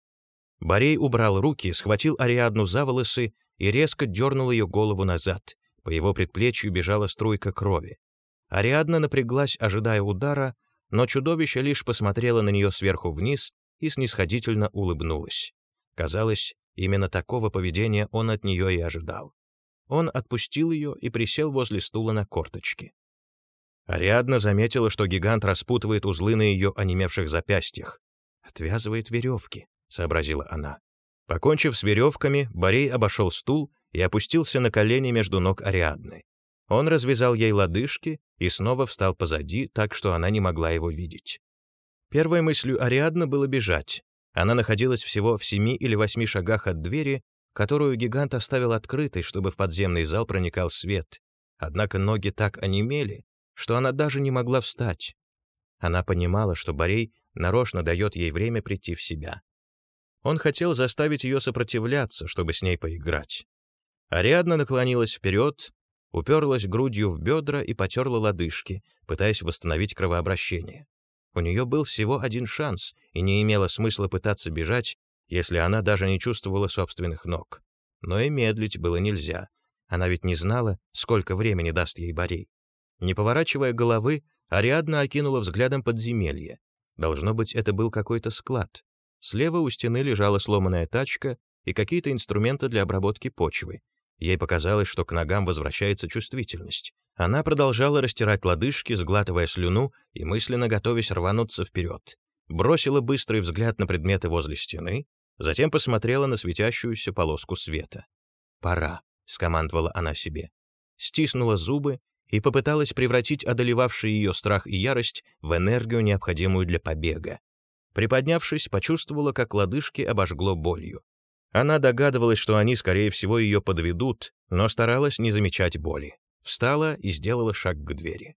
Борей убрал руки, схватил Ариадну за волосы и резко дернул ее голову назад. По его предплечью бежала струйка крови. Ариадна напряглась, ожидая удара, но чудовище лишь посмотрело на нее сверху вниз и снисходительно улыбнулось. Казалось, именно такого поведения он от нее и ожидал. Он отпустил ее и присел возле стула на корточки. Ариадна заметила, что гигант распутывает узлы на ее онемевших запястьях. «Отвязывает веревки», — сообразила она. Покончив с веревками, Борей обошел стул и опустился на колени между ног Ариадны. Он развязал ей лодыжки и снова встал позади, так что она не могла его видеть. Первой мыслью Ариадны было бежать. Она находилась всего в семи или восьми шагах от двери, которую гигант оставил открытой, чтобы в подземный зал проникал свет. Однако ноги так онемели, что она даже не могла встать. Она понимала, что Борей нарочно дает ей время прийти в себя. Он хотел заставить ее сопротивляться, чтобы с ней поиграть. Ариадна наклонилась вперед, уперлась грудью в бедра и потерла лодыжки, пытаясь восстановить кровообращение. У нее был всего один шанс, и не имело смысла пытаться бежать, если она даже не чувствовала собственных ног. Но и медлить было нельзя. Она ведь не знала, сколько времени даст ей Борей. Не поворачивая головы, Ариадна окинула взглядом подземелье. Должно быть, это был какой-то склад. Слева у стены лежала сломанная тачка и какие-то инструменты для обработки почвы. Ей показалось, что к ногам возвращается чувствительность. Она продолжала растирать лодыжки, сглатывая слюну и мысленно готовясь рвануться вперед. Бросила быстрый взгляд на предметы возле стены, затем посмотрела на светящуюся полоску света. «Пора», — скомандовала она себе. Стиснула зубы и попыталась превратить одолевавший ее страх и ярость в энергию, необходимую для побега. Приподнявшись, почувствовала, как лодыжки обожгло болью. Она догадывалась, что они, скорее всего, ее подведут, но старалась не замечать боли. Встала и сделала шаг к двери.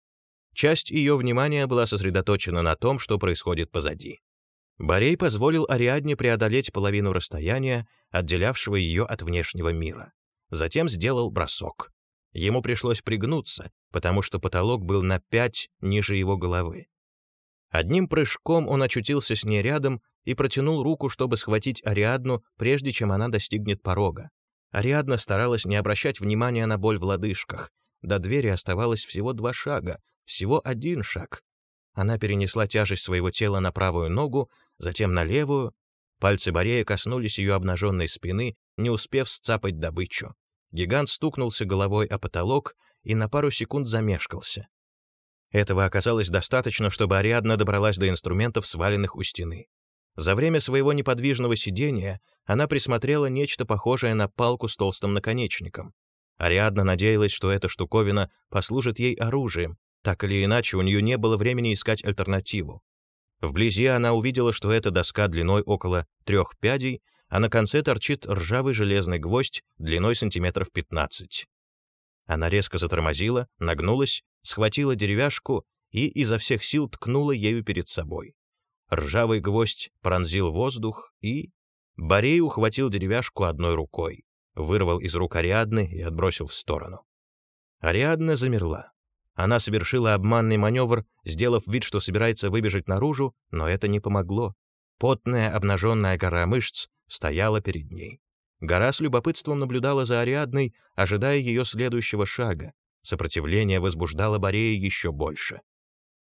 Часть ее внимания была сосредоточена на том, что происходит позади. Борей позволил Ариадне преодолеть половину расстояния, отделявшего ее от внешнего мира. Затем сделал бросок. Ему пришлось пригнуться, потому что потолок был на пять ниже его головы. Одним прыжком он очутился с ней рядом и протянул руку, чтобы схватить Ариадну, прежде чем она достигнет порога. Ариадна старалась не обращать внимания на боль в лодыжках. До двери оставалось всего два шага, всего один шаг. Она перенесла тяжесть своего тела на правую ногу, затем на левую. Пальцы Борея коснулись ее обнаженной спины, не успев сцапать добычу. Гигант стукнулся головой о потолок и на пару секунд замешкался. Этого оказалось достаточно, чтобы Ариадна добралась до инструментов, сваленных у стены. За время своего неподвижного сидения она присмотрела нечто похожее на палку с толстым наконечником. Ариадна надеялась, что эта штуковина послужит ей оружием, так или иначе у нее не было времени искать альтернативу. Вблизи она увидела, что эта доска длиной около трех пядей, а на конце торчит ржавый железный гвоздь длиной сантиметров 15. Она резко затормозила, нагнулась, схватила деревяшку и изо всех сил ткнула ею перед собой. Ржавый гвоздь пронзил воздух и... Борей ухватил деревяшку одной рукой, вырвал из рук Ариадны и отбросил в сторону. Ариадна замерла. Она совершила обманный маневр, сделав вид, что собирается выбежать наружу, но это не помогло. Потная обнаженная гора мышц стояла перед ней. Гора с любопытством наблюдала за Ариадной, ожидая ее следующего шага. Сопротивление возбуждало Борея еще больше.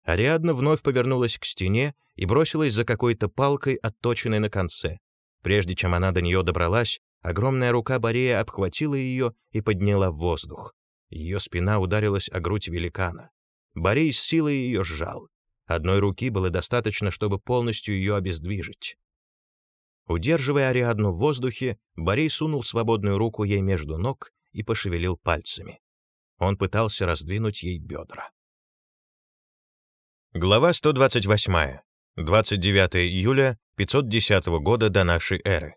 Ариадна вновь повернулась к стене и бросилась за какой-то палкой, отточенной на конце. Прежде чем она до нее добралась, огромная рука Борея обхватила ее и подняла в воздух. Ее спина ударилась о грудь великана. Борей с силой ее сжал. Одной руки было достаточно, чтобы полностью ее обездвижить. Удерживая Ариадну в воздухе, Борей сунул свободную руку ей между ног и пошевелил пальцами. Он пытался раздвинуть ей бедра. Глава 128. 29 июля 510 года до нашей эры.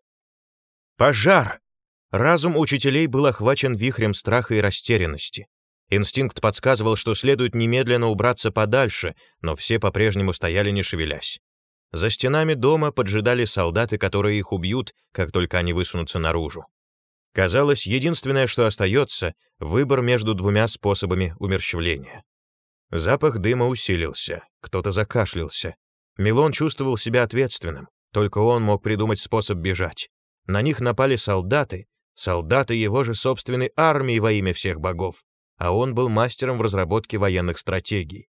Пожар! Разум учителей был охвачен вихрем страха и растерянности. Инстинкт подсказывал, что следует немедленно убраться подальше, но все по-прежнему стояли не шевелясь. За стенами дома поджидали солдаты, которые их убьют, как только они высунутся наружу. Казалось, единственное, что остается — выбор между двумя способами умерщвления. Запах дыма усилился, кто-то закашлялся. Милон чувствовал себя ответственным, только он мог придумать способ бежать. На них напали солдаты, солдаты его же собственной армии во имя всех богов, а он был мастером в разработке военных стратегий.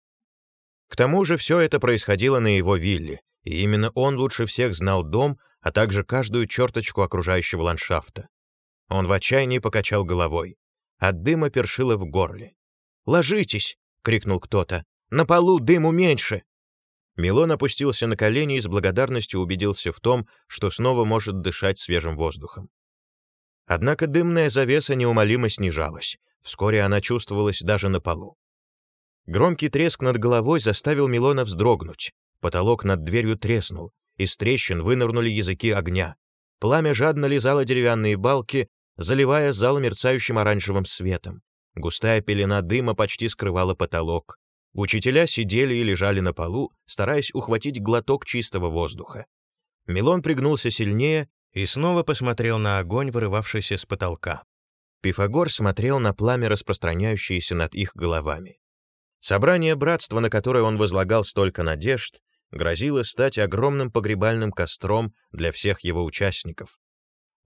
К тому же все это происходило на его вилле, и именно он лучше всех знал дом, а также каждую черточку окружающего ландшафта. Он в отчаянии покачал головой. От дыма першило в горле. «Ложитесь!» — крикнул кто-то. «На полу дыму меньше!» Милон опустился на колени и с благодарностью убедился в том, что снова может дышать свежим воздухом. Однако дымная завеса неумолимо снижалась. Вскоре она чувствовалась даже на полу. Громкий треск над головой заставил Милона вздрогнуть. Потолок над дверью треснул, из трещин вынырнули языки огня. Пламя жадно лизало деревянные балки, заливая зал мерцающим оранжевым светом. Густая пелена дыма почти скрывала потолок. Учителя сидели и лежали на полу, стараясь ухватить глоток чистого воздуха. Милон пригнулся сильнее и снова посмотрел на огонь, вырывавшийся с потолка. Пифагор смотрел на пламя, распространяющееся над их головами. Собрание братства, на которое он возлагал столько надежд, грозило стать огромным погребальным костром для всех его участников.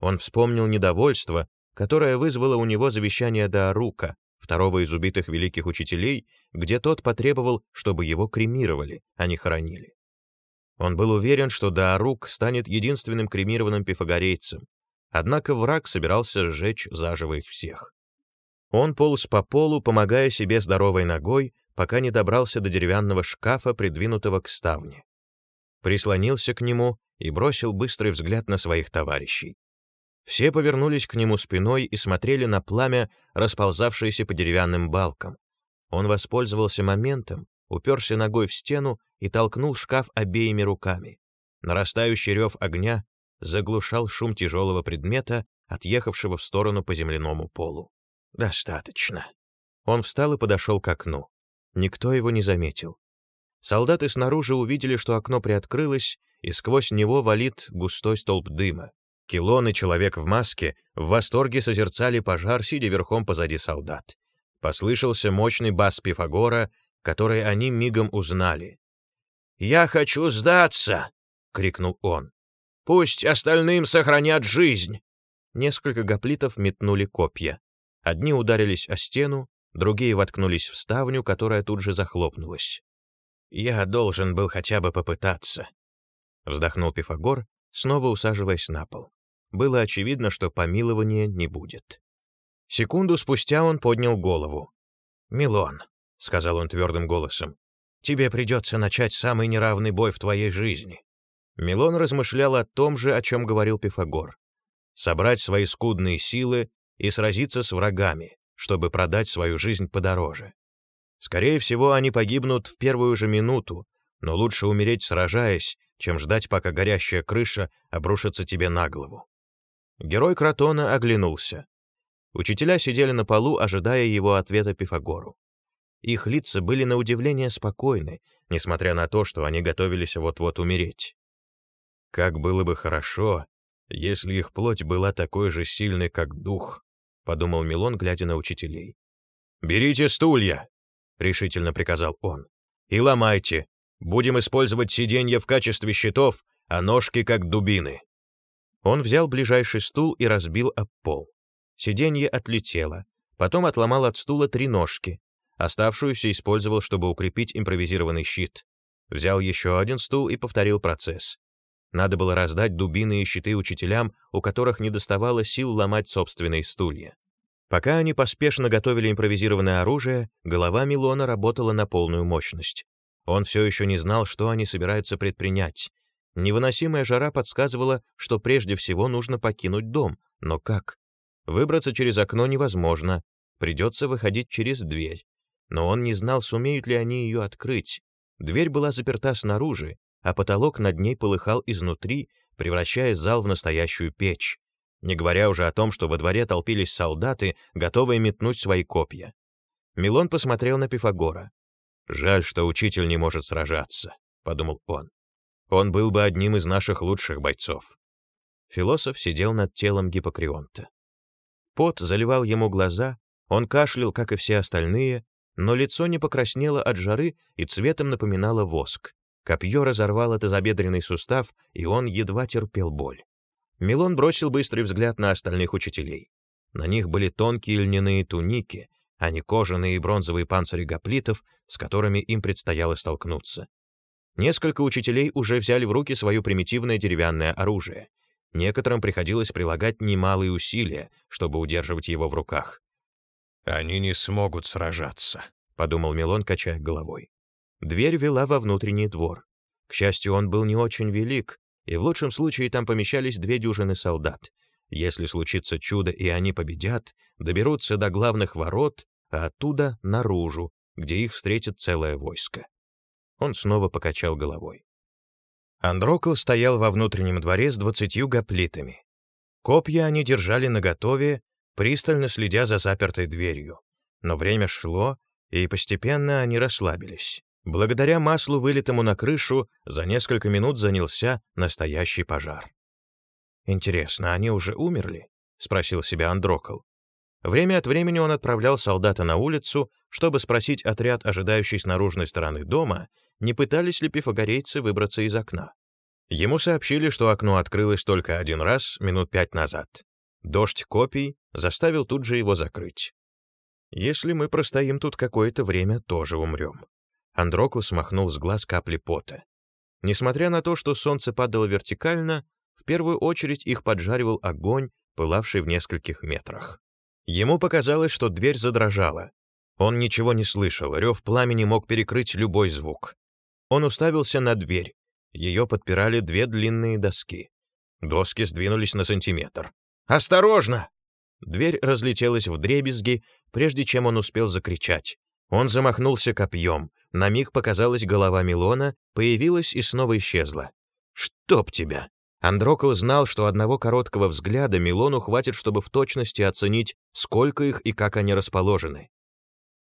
Он вспомнил недовольство, которое вызвало у него завещание Даарука, второго из убитых великих учителей, где тот потребовал, чтобы его кремировали, а не хоронили. Он был уверен, что Даарук станет единственным кремированным пифагорейцем, однако враг собирался сжечь заживо их всех. Он полз по полу, помогая себе здоровой ногой, пока не добрался до деревянного шкафа, придвинутого к ставне. Прислонился к нему и бросил быстрый взгляд на своих товарищей. Все повернулись к нему спиной и смотрели на пламя, расползавшееся по деревянным балкам. Он воспользовался моментом, уперся ногой в стену и толкнул шкаф обеими руками. Нарастающий рев огня заглушал шум тяжелого предмета, отъехавшего в сторону по земляному полу. «Достаточно». Он встал и подошел к окну. Никто его не заметил. Солдаты снаружи увидели, что окно приоткрылось, и сквозь него валит густой столб дыма. Килон и человек в маске в восторге созерцали пожар, сидя верхом позади солдат. Послышался мощный бас Пифагора, который они мигом узнали. «Я хочу сдаться!» — крикнул он. «Пусть остальным сохранят жизнь!» Несколько гоплитов метнули копья. Одни ударились о стену, другие воткнулись в ставню, которая тут же захлопнулась. «Я должен был хотя бы попытаться», — вздохнул Пифагор, снова усаживаясь на пол. Было очевидно, что помилования не будет. Секунду спустя он поднял голову. «Милон», — сказал он твердым голосом, — «тебе придется начать самый неравный бой в твоей жизни». Милон размышлял о том же, о чем говорил Пифагор. Собрать свои скудные силы и сразиться с врагами, чтобы продать свою жизнь подороже. Скорее всего, они погибнут в первую же минуту, но лучше умереть сражаясь, чем ждать, пока горящая крыша обрушится тебе на голову. Герой Кротона оглянулся. Учителя сидели на полу, ожидая его ответа Пифагору. Их лица были на удивление спокойны, несмотря на то, что они готовились вот-вот умереть. Как было бы хорошо, если их плоть была такой же сильной, как дух, подумал Милон, глядя на учителей. Берите стулья, решительно приказал он. И ломайте. Будем использовать сиденья в качестве щитов, а ножки как дубины. Он взял ближайший стул и разбил об пол. Сиденье отлетело, потом отломал от стула три ножки. Оставшуюся использовал, чтобы укрепить импровизированный щит. Взял еще один стул и повторил процесс. Надо было раздать дубины и щиты учителям, у которых не доставало сил ломать собственные стулья. Пока они поспешно готовили импровизированное оружие, голова Милона работала на полную мощность. Он все еще не знал, что они собираются предпринять, Невыносимая жара подсказывала, что прежде всего нужно покинуть дом, но как? Выбраться через окно невозможно, придется выходить через дверь. Но он не знал, сумеют ли они ее открыть. Дверь была заперта снаружи, а потолок над ней полыхал изнутри, превращая зал в настоящую печь. Не говоря уже о том, что во дворе толпились солдаты, готовые метнуть свои копья. Милон посмотрел на Пифагора. «Жаль, что учитель не может сражаться», — подумал он. «Он был бы одним из наших лучших бойцов». Философ сидел над телом Гиппокрионта. Пот заливал ему глаза, он кашлял, как и все остальные, но лицо не покраснело от жары и цветом напоминало воск. Копье разорвало тазобедренный сустав, и он едва терпел боль. Милон бросил быстрый взгляд на остальных учителей. На них были тонкие льняные туники, а не кожаные и бронзовые панцири гоплитов, с которыми им предстояло столкнуться. Несколько учителей уже взяли в руки свое примитивное деревянное оружие. Некоторым приходилось прилагать немалые усилия, чтобы удерживать его в руках. «Они не смогут сражаться», — подумал Милон, качая головой. Дверь вела во внутренний двор. К счастью, он был не очень велик, и в лучшем случае там помещались две дюжины солдат. Если случится чудо и они победят, доберутся до главных ворот, а оттуда наружу, где их встретит целое войско. Он снова покачал головой. Андрокл стоял во внутреннем дворе с двадцатью гоплитами. Копья они держали наготове, пристально следя за запертой дверью. Но время шло, и постепенно они расслабились. Благодаря маслу, вылитому на крышу, за несколько минут занялся настоящий пожар. «Интересно, они уже умерли?» — спросил себя Андрокл. Время от времени он отправлял солдата на улицу, чтобы спросить отряд, ожидающий с наружной стороны дома, не пытались ли пифагорейцы выбраться из окна. Ему сообщили, что окно открылось только один раз, минут пять назад. Дождь копий заставил тут же его закрыть. «Если мы простоим тут какое-то время, тоже умрем», Андрокл смахнул с глаз капли пота. Несмотря на то, что солнце падало вертикально, в первую очередь их поджаривал огонь, пылавший в нескольких метрах. Ему показалось, что дверь задрожала. Он ничего не слышал, рев пламени мог перекрыть любой звук. Он уставился на дверь. Ее подпирали две длинные доски. Доски сдвинулись на сантиметр. «Осторожно!» Дверь разлетелась в дребезги, прежде чем он успел закричать. Он замахнулся копьем. На миг показалась голова Милона, появилась и снова исчезла. «Чтоб тебя!» Андрокл знал, что одного короткого взгляда Милону хватит, чтобы в точности оценить, сколько их и как они расположены.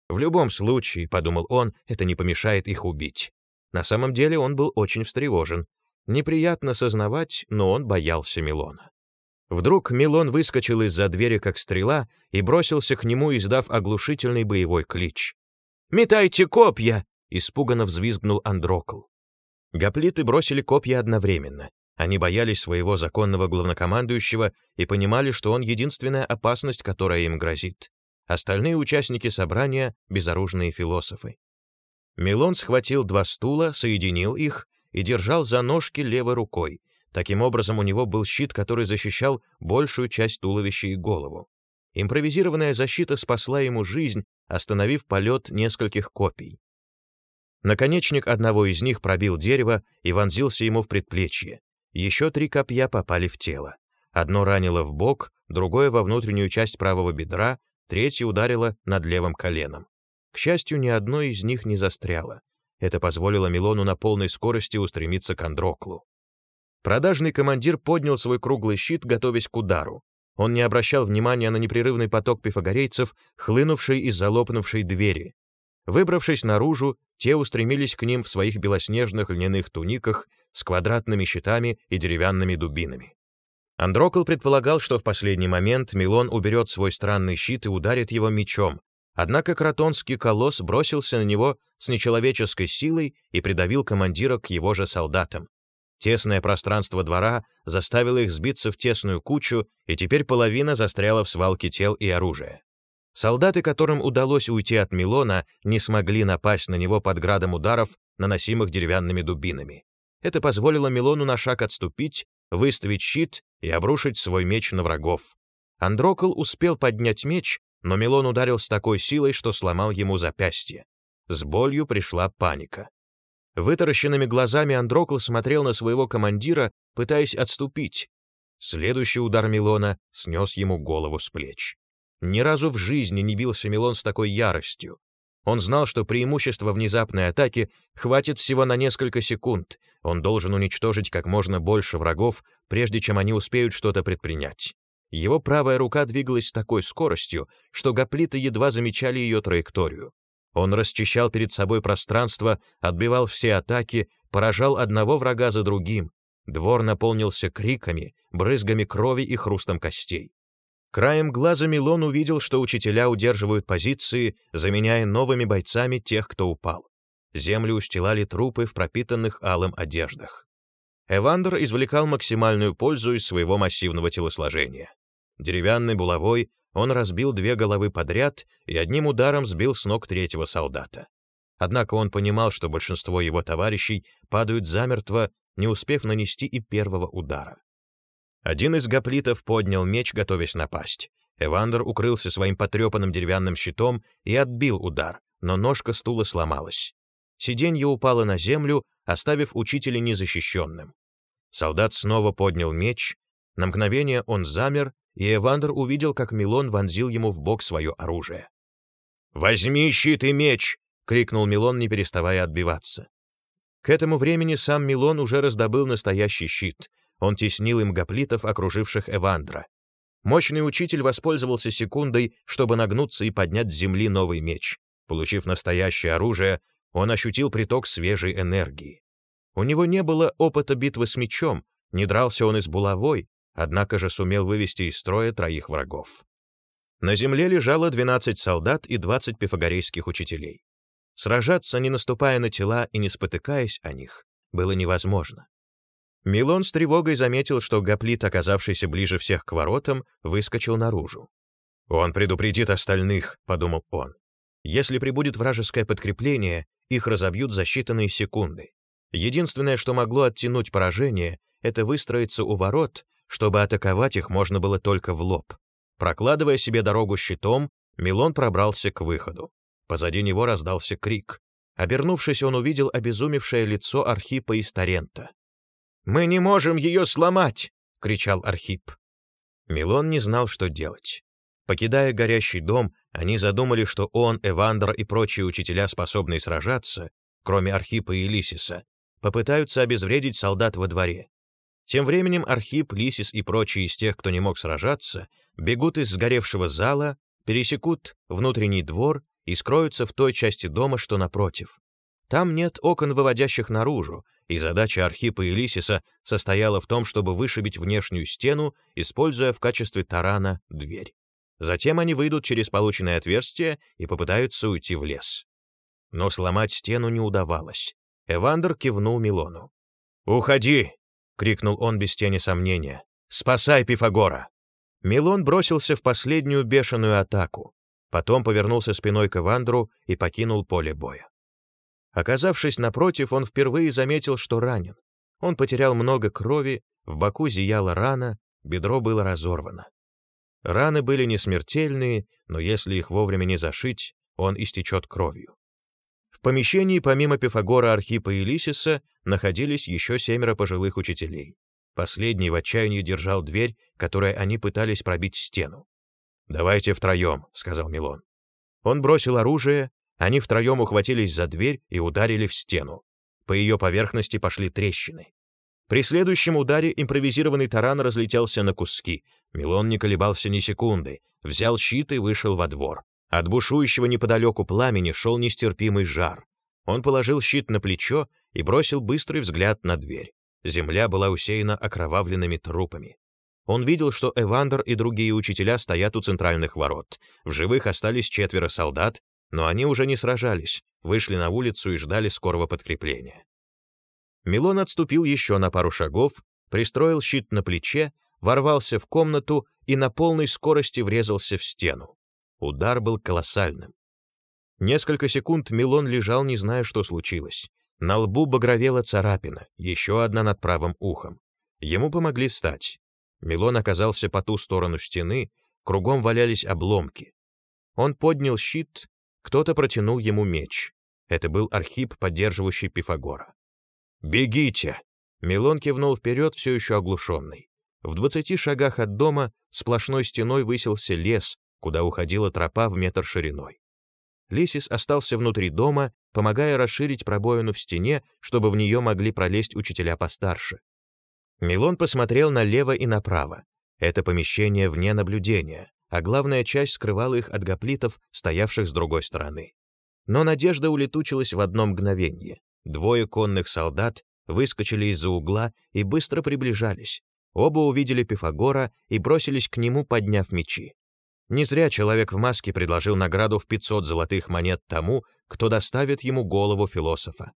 В любом случае, подумал он, это не помешает их убить. На самом деле он был очень встревожен. Неприятно сознавать, но он боялся Милона. Вдруг Милон выскочил из-за двери как стрела и бросился к нему, издав оглушительный боевой клич. «Метайте копья!» — испуганно взвизгнул Андрокл. Гоплиты бросили копья одновременно. Они боялись своего законного главнокомандующего и понимали, что он единственная опасность, которая им грозит. Остальные участники собрания — безоружные философы. Милон схватил два стула, соединил их и держал за ножки левой рукой. Таким образом, у него был щит, который защищал большую часть туловища и голову. Импровизированная защита спасла ему жизнь, остановив полет нескольких копий. Наконечник одного из них пробил дерево и вонзился ему в предплечье. Еще три копья попали в тело. Одно ранило в бок, другое — во внутреннюю часть правого бедра, третье ударило над левым коленом. К счастью, ни одно из них не застряло. Это позволило Милону на полной скорости устремиться к Андроклу. Продажный командир поднял свой круглый щит, готовясь к удару. Он не обращал внимания на непрерывный поток пифагорейцев, хлынувший из залопнувшей двери. Выбравшись наружу, те устремились к ним в своих белоснежных льняных туниках с квадратными щитами и деревянными дубинами. Андрокл предполагал, что в последний момент Милон уберет свой странный щит и ударит его мечом, однако кротонский колосс бросился на него с нечеловеческой силой и придавил командира к его же солдатам. Тесное пространство двора заставило их сбиться в тесную кучу, и теперь половина застряла в свалке тел и оружия. Солдаты, которым удалось уйти от Милона, не смогли напасть на него под градом ударов, наносимых деревянными дубинами. Это позволило Милону на шаг отступить, выставить щит и обрушить свой меч на врагов. Андрокл успел поднять меч, но Милон ударил с такой силой, что сломал ему запястье. С болью пришла паника. Вытаращенными глазами Андрокл смотрел на своего командира, пытаясь отступить. Следующий удар Милона снес ему голову с плеч. Ни разу в жизни не бился Милон с такой яростью. Он знал, что преимущество внезапной атаки хватит всего на несколько секунд. Он должен уничтожить как можно больше врагов, прежде чем они успеют что-то предпринять. Его правая рука двигалась с такой скоростью, что гоплиты едва замечали ее траекторию. Он расчищал перед собой пространство, отбивал все атаки, поражал одного врага за другим. Двор наполнился криками, брызгами крови и хрустом костей. Краем глаза Милон увидел, что учителя удерживают позиции, заменяя новыми бойцами тех, кто упал. Землю устилали трупы в пропитанных алым одеждах. Эвандер извлекал максимальную пользу из своего массивного телосложения. Деревянной булавой он разбил две головы подряд и одним ударом сбил с ног третьего солдата. Однако он понимал, что большинство его товарищей падают замертво, не успев нанести и первого удара. Один из гоплитов поднял меч, готовясь напасть. Эвандер укрылся своим потрепанным деревянным щитом и отбил удар, но ножка стула сломалась. Сиденье упало на землю, оставив учителя незащищенным. Солдат снова поднял меч. На мгновение он замер, и Эвандер увидел, как Милон вонзил ему в бок свое оружие. «Возьми щит и меч!» — крикнул Милон, не переставая отбиваться. К этому времени сам Милон уже раздобыл настоящий щит. Он теснил им гоплитов, окруживших Эвандра. Мощный учитель воспользовался секундой, чтобы нагнуться и поднять с земли новый меч. Получив настоящее оружие, он ощутил приток свежей энергии. У него не было опыта битвы с мечом, не дрался он и с булавой, однако же сумел вывести из строя троих врагов. На земле лежало 12 солдат и 20 пифагорейских учителей. Сражаться, не наступая на тела и не спотыкаясь о них, было невозможно. Милон с тревогой заметил, что гоплит, оказавшийся ближе всех к воротам, выскочил наружу. «Он предупредит остальных», — подумал он. «Если прибудет вражеское подкрепление, их разобьют за считанные секунды. Единственное, что могло оттянуть поражение, это выстроиться у ворот чтобы атаковать их можно было только в лоб. Прокладывая себе дорогу щитом, Милон пробрался к выходу. Позади него раздался крик. Обернувшись, он увидел обезумевшее лицо Архипа из Тарента. «Мы не можем ее сломать!» — кричал Архип. Милон не знал, что делать. Покидая горящий дом, они задумали, что он, Эвандр и прочие учителя, способные сражаться, кроме Архипа и Лисиса, попытаются обезвредить солдат во дворе. Тем временем Архип, Лисис и прочие из тех, кто не мог сражаться, бегут из сгоревшего зала, пересекут внутренний двор и скроются в той части дома, что напротив. Там нет окон, выводящих наружу, и задача Архипа и Лисиса состояла в том, чтобы вышибить внешнюю стену, используя в качестве тарана дверь. Затем они выйдут через полученное отверстие и попытаются уйти в лес. Но сломать стену не удавалось. Эвандер кивнул Милону. «Уходи!» Крикнул он без тени сомнения. «Спасай Пифагора!» Милон бросился в последнюю бешеную атаку, потом повернулся спиной к Эвандру и покинул поле боя. Оказавшись напротив, он впервые заметил, что ранен. Он потерял много крови, в боку зияла рана, бедро было разорвано. Раны были не смертельные, но если их вовремя не зашить, он истечет кровью. В помещении помимо Пифагора, Архипа и Лисиса находились еще семеро пожилых учителей. Последний в отчаянии держал дверь, которой они пытались пробить стену. «Давайте втроем», — сказал Милон. Он бросил оружие, они втроем ухватились за дверь и ударили в стену. По ее поверхности пошли трещины. При следующем ударе импровизированный таран разлетелся на куски. Милон не колебался ни секунды, взял щит и вышел во двор. От бушующего неподалеку пламени шел нестерпимый жар. Он положил щит на плечо и бросил быстрый взгляд на дверь. Земля была усеяна окровавленными трупами. Он видел, что Эвандер и другие учителя стоят у центральных ворот. В живых остались четверо солдат, но они уже не сражались, вышли на улицу и ждали скорого подкрепления. Милон отступил еще на пару шагов, пристроил щит на плече, ворвался в комнату и на полной скорости врезался в стену. Удар был колоссальным. Несколько секунд Милон лежал, не зная, что случилось. На лбу багровела царапина, еще одна над правым ухом. Ему помогли встать. Милон оказался по ту сторону стены, кругом валялись обломки. Он поднял щит, кто-то протянул ему меч. Это был Архип, поддерживающий Пифагора. «Бегите!» Милон кивнул вперед, все еще оглушенный. В двадцати шагах от дома сплошной стеной высился лес, куда уходила тропа в метр шириной. Лисис остался внутри дома, помогая расширить пробоину в стене, чтобы в нее могли пролезть учителя постарше. Милон посмотрел налево и направо. Это помещение вне наблюдения, а главная часть скрывала их от гоплитов, стоявших с другой стороны. Но надежда улетучилась в одно мгновение. Двое конных солдат выскочили из-за угла и быстро приближались. Оба увидели Пифагора и бросились к нему, подняв мечи. Не зря человек в маске предложил награду в 500 золотых монет тому, кто доставит ему голову философа.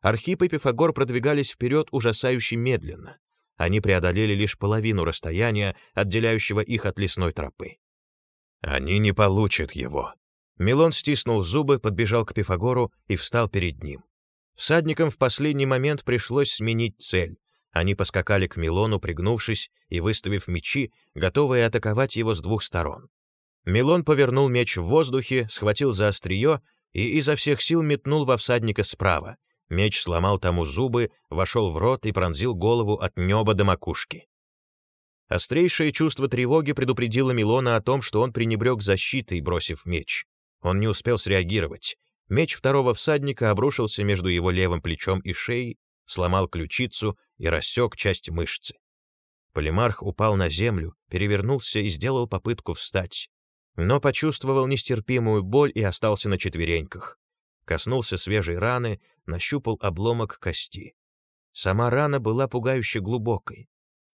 Архип и Пифагор продвигались вперед ужасающе медленно. Они преодолели лишь половину расстояния, отделяющего их от лесной тропы. «Они не получат его». Милон стиснул зубы, подбежал к Пифагору и встал перед ним. Всадникам в последний момент пришлось сменить цель. Они поскакали к Милону, пригнувшись и выставив мечи, готовые атаковать его с двух сторон. Милон повернул меч в воздухе, схватил за острие и изо всех сил метнул во всадника справа. Меч сломал тому зубы, вошел в рот и пронзил голову от неба до макушки. Острейшее чувство тревоги предупредило Милона о том, что он пренебрег защитой, бросив меч. Он не успел среагировать. Меч второго всадника обрушился между его левым плечом и шеей, сломал ключицу и рассек часть мышцы. Полимарх упал на землю, перевернулся и сделал попытку встать но почувствовал нестерпимую боль и остался на четвереньках. Коснулся свежей раны, нащупал обломок кости. Сама рана была пугающе глубокой.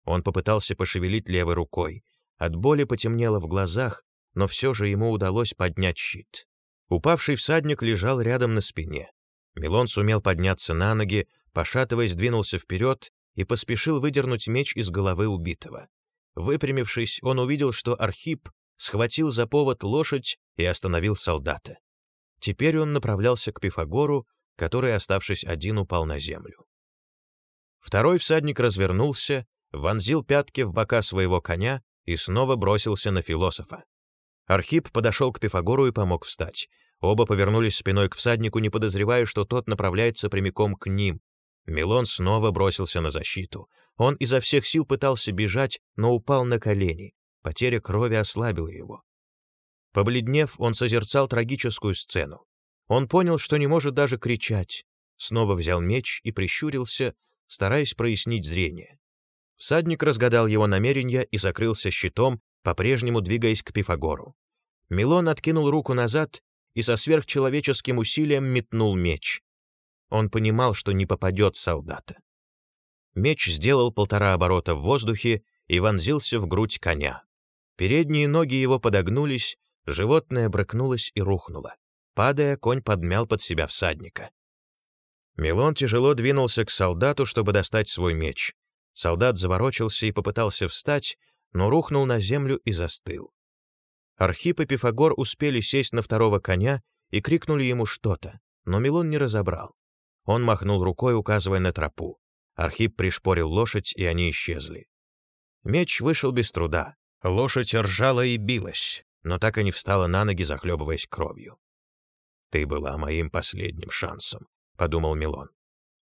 Он попытался пошевелить левой рукой. От боли потемнело в глазах, но все же ему удалось поднять щит. Упавший всадник лежал рядом на спине. Милон сумел подняться на ноги, пошатываясь, двинулся вперед и поспешил выдернуть меч из головы убитого. Выпрямившись, он увидел, что Архип схватил за повод лошадь и остановил солдата. Теперь он направлялся к Пифагору, который, оставшись один, упал на землю. Второй всадник развернулся, вонзил пятки в бока своего коня и снова бросился на философа. Архип подошел к Пифагору и помог встать. Оба повернулись спиной к всаднику, не подозревая, что тот направляется прямиком к ним. Милон снова бросился на защиту. Он изо всех сил пытался бежать, но упал на колени. Потеря крови ослабила его. Побледнев, он созерцал трагическую сцену. Он понял, что не может даже кричать. Снова взял меч и прищурился, стараясь прояснить зрение. Всадник разгадал его намерения и закрылся щитом, по-прежнему двигаясь к Пифагору. Милон откинул руку назад и со сверхчеловеческим усилием метнул меч. Он понимал, что не попадет в солдата. Меч сделал полтора оборота в воздухе и вонзился в грудь коня. Передние ноги его подогнулись, животное брыкнулось и рухнуло. Падая, конь подмял под себя всадника. Милон тяжело двинулся к солдату, чтобы достать свой меч. Солдат заворочился и попытался встать, но рухнул на землю и застыл. Архип и Пифагор успели сесть на второго коня и крикнули ему что-то, но Милон не разобрал. Он махнул рукой, указывая на тропу. Архип пришпорил лошадь, и они исчезли. Меч вышел без труда. Лошадь ржала и билась, но так и не встала на ноги, захлебываясь кровью. «Ты была моим последним шансом», — подумал Милон.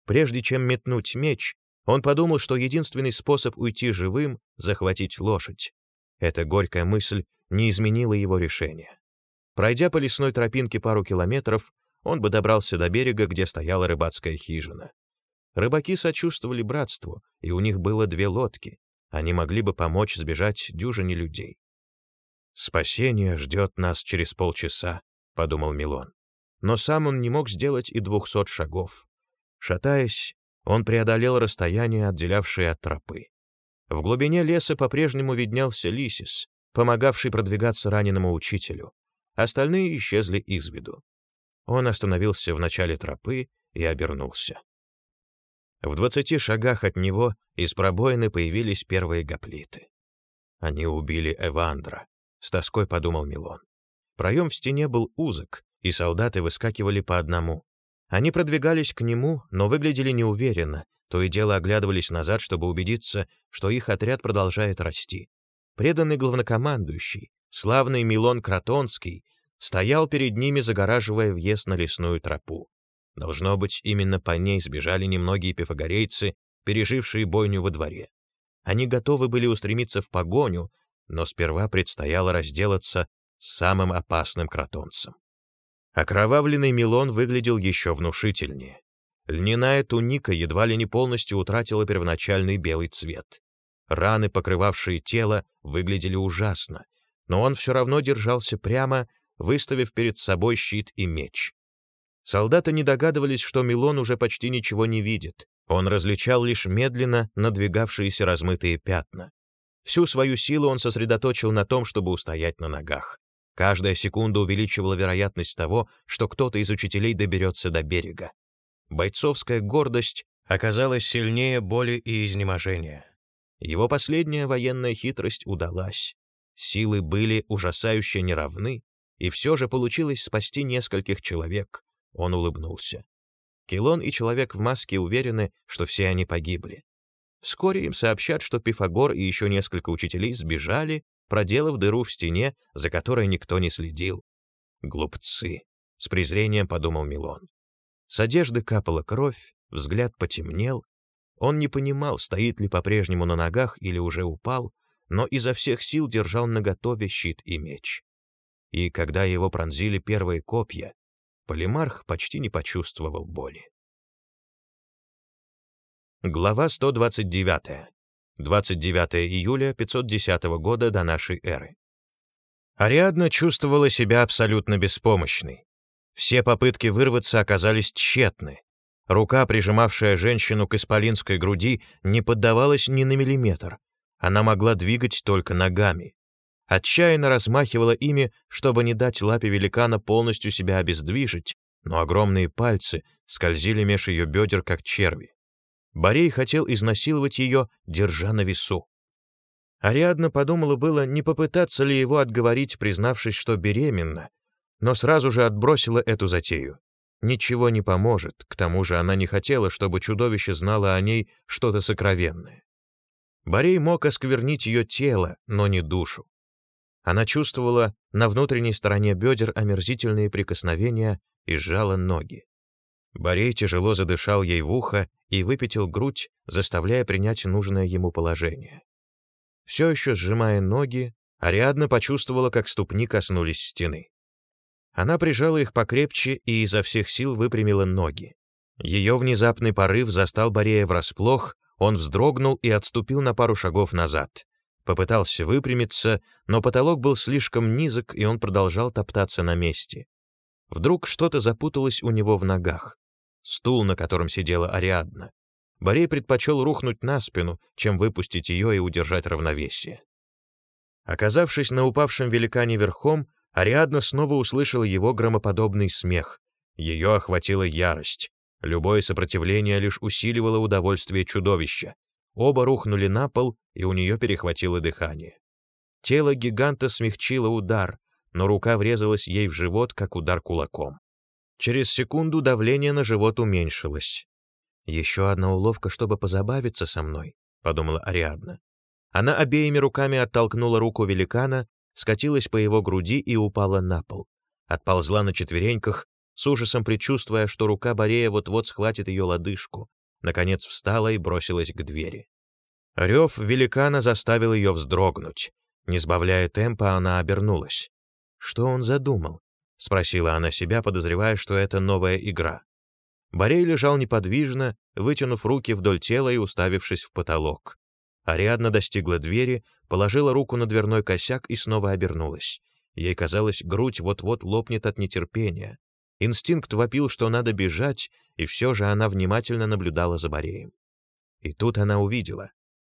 Прежде чем метнуть меч, он подумал, что единственный способ уйти живым — захватить лошадь. Эта горькая мысль не изменила его решение. Пройдя по лесной тропинке пару километров, он бы добрался до берега, где стояла рыбацкая хижина. Рыбаки сочувствовали братству, и у них было две лодки, они могли бы помочь сбежать дюжине людей. «Спасение ждет нас через полчаса», — подумал Милон. Но сам он не мог сделать и двухсот шагов. Шатаясь, он преодолел расстояние, отделявшее от тропы. В глубине леса по-прежнему виднелся Лисис, помогавший продвигаться раненому учителю. Остальные исчезли из виду. Он остановился в начале тропы и обернулся. В двадцати шагах от него из пробоины появились первые гоплиты. Они убили Эвандра, с тоской подумал Милон. Проем в стене был узок, и солдаты выскакивали по одному. Они продвигались к нему, но выглядели неуверенно, то и дело оглядывались назад, чтобы убедиться, что их отряд продолжает расти. Преданный главнокомандующий, славный Милон Кротонский, стоял перед ними, загораживая въезд на лесную тропу. Должно быть, именно по ней сбежали немногие пифагорейцы, пережившие бойню во дворе. Они готовы были устремиться в погоню, но сперва предстояло разделаться с самым опасным кротонцем. Окровавленный Милон выглядел еще внушительнее. Льняная туника едва ли не полностью утратила первоначальный белый цвет. Раны, покрывавшие тело, выглядели ужасно, но он все равно держался прямо, выставив перед собой щит и меч. Солдаты не догадывались, что Милон уже почти ничего не видит. Он различал лишь медленно надвигавшиеся размытые пятна. Всю свою силу он сосредоточил на том, чтобы устоять на ногах. Каждая секунда увеличивала вероятность того, что кто-то из учителей доберется до берега. Бойцовская гордость оказалась сильнее боли и изнеможения. Его последняя военная хитрость удалась. Силы были ужасающе неравны, и все же получилось спасти нескольких человек. Он улыбнулся. Килон и человек в маске уверены, что все они погибли. Вскоре им сообщат, что Пифагор и еще несколько учителей сбежали, проделав дыру в стене, за которой никто не следил. «Глупцы!» — с презрением подумал Милон. С одежды капала кровь, взгляд потемнел. Он не понимал, стоит ли по-прежнему на ногах или уже упал, но изо всех сил держал наготове щит и меч. И когда его пронзили первые копья, Полимарх почти не почувствовал боли. Глава 129. 29 июля 510 года до нашей эры. Ариадна чувствовала себя абсолютно беспомощной. Все попытки вырваться оказались тщетны. Рука, прижимавшая женщину к исполинской груди, не поддавалась ни на миллиметр. Она могла двигать только ногами. Отчаянно размахивала ими, чтобы не дать лапе великана полностью себя обездвижить, но огромные пальцы скользили меж ее бедер, как черви. Борей хотел изнасиловать ее, держа на весу. Ариадна подумала было, не попытаться ли его отговорить, признавшись, что беременна, но сразу же отбросила эту затею. Ничего не поможет, к тому же она не хотела, чтобы чудовище знало о ней что-то сокровенное. Борей мог осквернить ее тело, но не душу. Она чувствовала на внутренней стороне бедер омерзительные прикосновения и сжала ноги. Борей тяжело задышал ей в ухо и выпятил грудь, заставляя принять нужное ему положение. Все еще сжимая ноги, Ариадна почувствовала, как ступни коснулись стены. Она прижала их покрепче и изо всех сил выпрямила ноги. Ее внезапный порыв застал Борея врасплох, он вздрогнул и отступил на пару шагов назад. Попытался выпрямиться, но потолок был слишком низок, и он продолжал топтаться на месте. Вдруг что-то запуталось у него в ногах стул, на котором сидела Ариадна. Борей предпочел рухнуть на спину, чем выпустить ее и удержать равновесие. Оказавшись на упавшем великане верхом, Ариадна снова услышала его громоподобный смех. Ее охватила ярость. Любое сопротивление лишь усиливало удовольствие чудовища. Оба рухнули на пол, и у нее перехватило дыхание. Тело гиганта смягчило удар, но рука врезалась ей в живот, как удар кулаком. Через секунду давление на живот уменьшилось. «Еще одна уловка, чтобы позабавиться со мной», — подумала Ариадна. Она обеими руками оттолкнула руку великана, скатилась по его груди и упала на пол. Отползла на четвереньках, с ужасом предчувствуя, что рука Борея вот-вот схватит ее лодыжку. Наконец встала и бросилась к двери. Рев великана заставил ее вздрогнуть. Не сбавляя темпа, она обернулась. Что он задумал? — спросила она себя, подозревая, что это новая игра. Борей лежал неподвижно, вытянув руки вдоль тела и уставившись в потолок. Ариадна достигла двери, положила руку на дверной косяк и снова обернулась. Ей казалось, грудь вот-вот лопнет от нетерпения. Инстинкт вопил, что надо бежать, и все же она внимательно наблюдала за Бореем. И тут она увидела.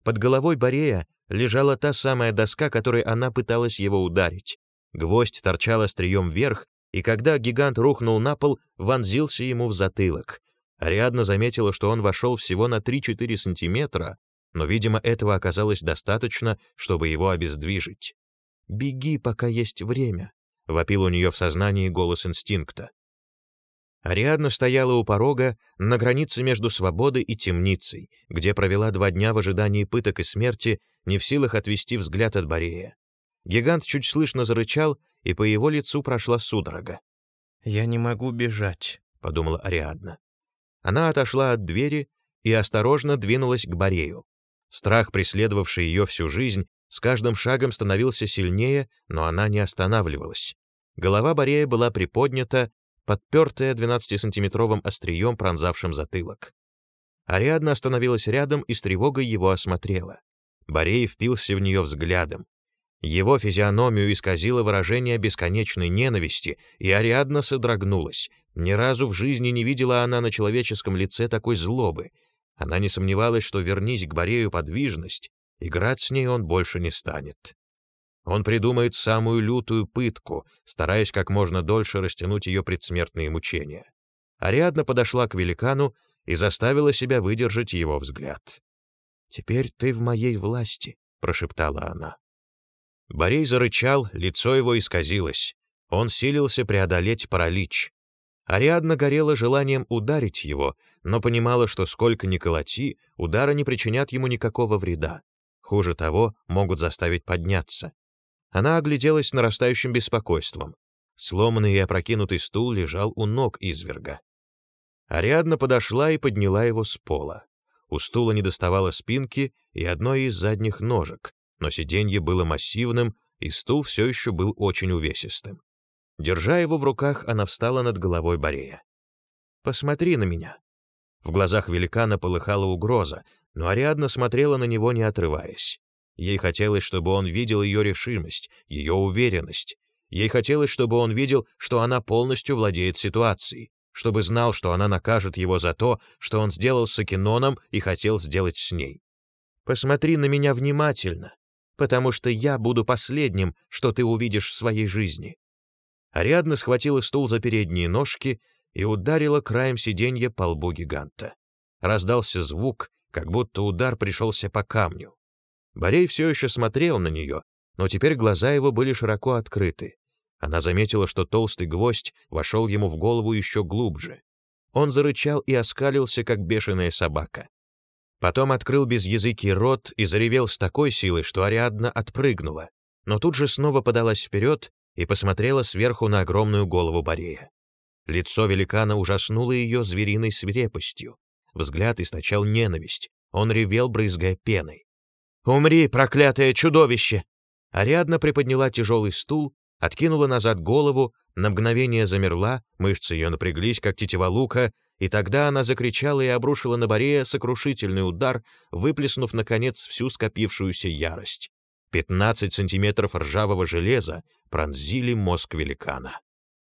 Под головой Борея лежала та самая доска, которой она пыталась его ударить. Гвоздь торчал острием вверх, и когда гигант рухнул на пол, вонзился ему в затылок. Ариадна заметила, что он вошел всего на 3-4 сантиметра, но, видимо, этого оказалось достаточно, чтобы его обездвижить. «Беги, пока есть время», — вопил у нее в сознании голос инстинкта. Ариадна стояла у порога, на границе между свободой и темницей, где провела два дня в ожидании пыток и смерти, не в силах отвести взгляд от Борея. Гигант чуть слышно зарычал, и по его лицу прошла судорога. «Я не могу бежать», — подумала Ариадна. Она отошла от двери и осторожно двинулась к Борею. Страх, преследовавший ее всю жизнь, с каждым шагом становился сильнее, но она не останавливалась. Голова Борея была приподнята, подпертая 12-сантиметровым острием, пронзавшим затылок. Ариадна остановилась рядом и с тревогой его осмотрела. Борей впился в нее взглядом. Его физиономию исказило выражение бесконечной ненависти, и Ариадна содрогнулась. Ни разу в жизни не видела она на человеческом лице такой злобы. Она не сомневалась, что вернись к Борею подвижность, играть с ней он больше не станет. Он придумает самую лютую пытку, стараясь как можно дольше растянуть ее предсмертные мучения. Ариадна подошла к великану и заставила себя выдержать его взгляд. «Теперь ты в моей власти», — прошептала она. Борей зарычал, лицо его исказилось. Он силился преодолеть паралич. Ариадна горела желанием ударить его, но понимала, что сколько ни колоти, удары не причинят ему никакого вреда. Хуже того, могут заставить подняться. Она огляделась нарастающим беспокойством. Сломанный и опрокинутый стул лежал у ног изверга. Ариадна подошла и подняла его с пола. У стула не доставало спинки и одной из задних ножек, но сиденье было массивным, и стул все еще был очень увесистым. Держа его в руках, она встала над головой Борея. «Посмотри на меня». В глазах великана полыхала угроза, но Ариадна смотрела на него, не отрываясь. Ей хотелось, чтобы он видел ее решимость, ее уверенность. Ей хотелось, чтобы он видел, что она полностью владеет ситуацией, чтобы знал, что она накажет его за то, что он сделал с Акиноном и хотел сделать с ней. «Посмотри на меня внимательно, потому что я буду последним, что ты увидишь в своей жизни». Ариадна схватила стул за передние ножки и ударила краем сиденья по лбу гиганта. Раздался звук, как будто удар пришелся по камню. Борей все еще смотрел на нее, но теперь глаза его были широко открыты. Она заметила, что толстый гвоздь вошел ему в голову еще глубже. Он зарычал и оскалился, как бешеная собака. Потом открыл безязыкий рот и заревел с такой силой, что Ариадна отпрыгнула, но тут же снова подалась вперед и посмотрела сверху на огромную голову Борея. Лицо великана ужаснуло ее звериной свирепостью. Взгляд источал ненависть. Он ревел, брызгая пеной. «Умри, проклятое чудовище!» Ариадна приподняла тяжелый стул откинула назад голову, на мгновение замерла, мышцы ее напряглись, как тетива лука, и тогда она закричала и обрушила на Борея сокрушительный удар, выплеснув, наконец, всю скопившуюся ярость. Пятнадцать сантиметров ржавого железа пронзили мозг великана.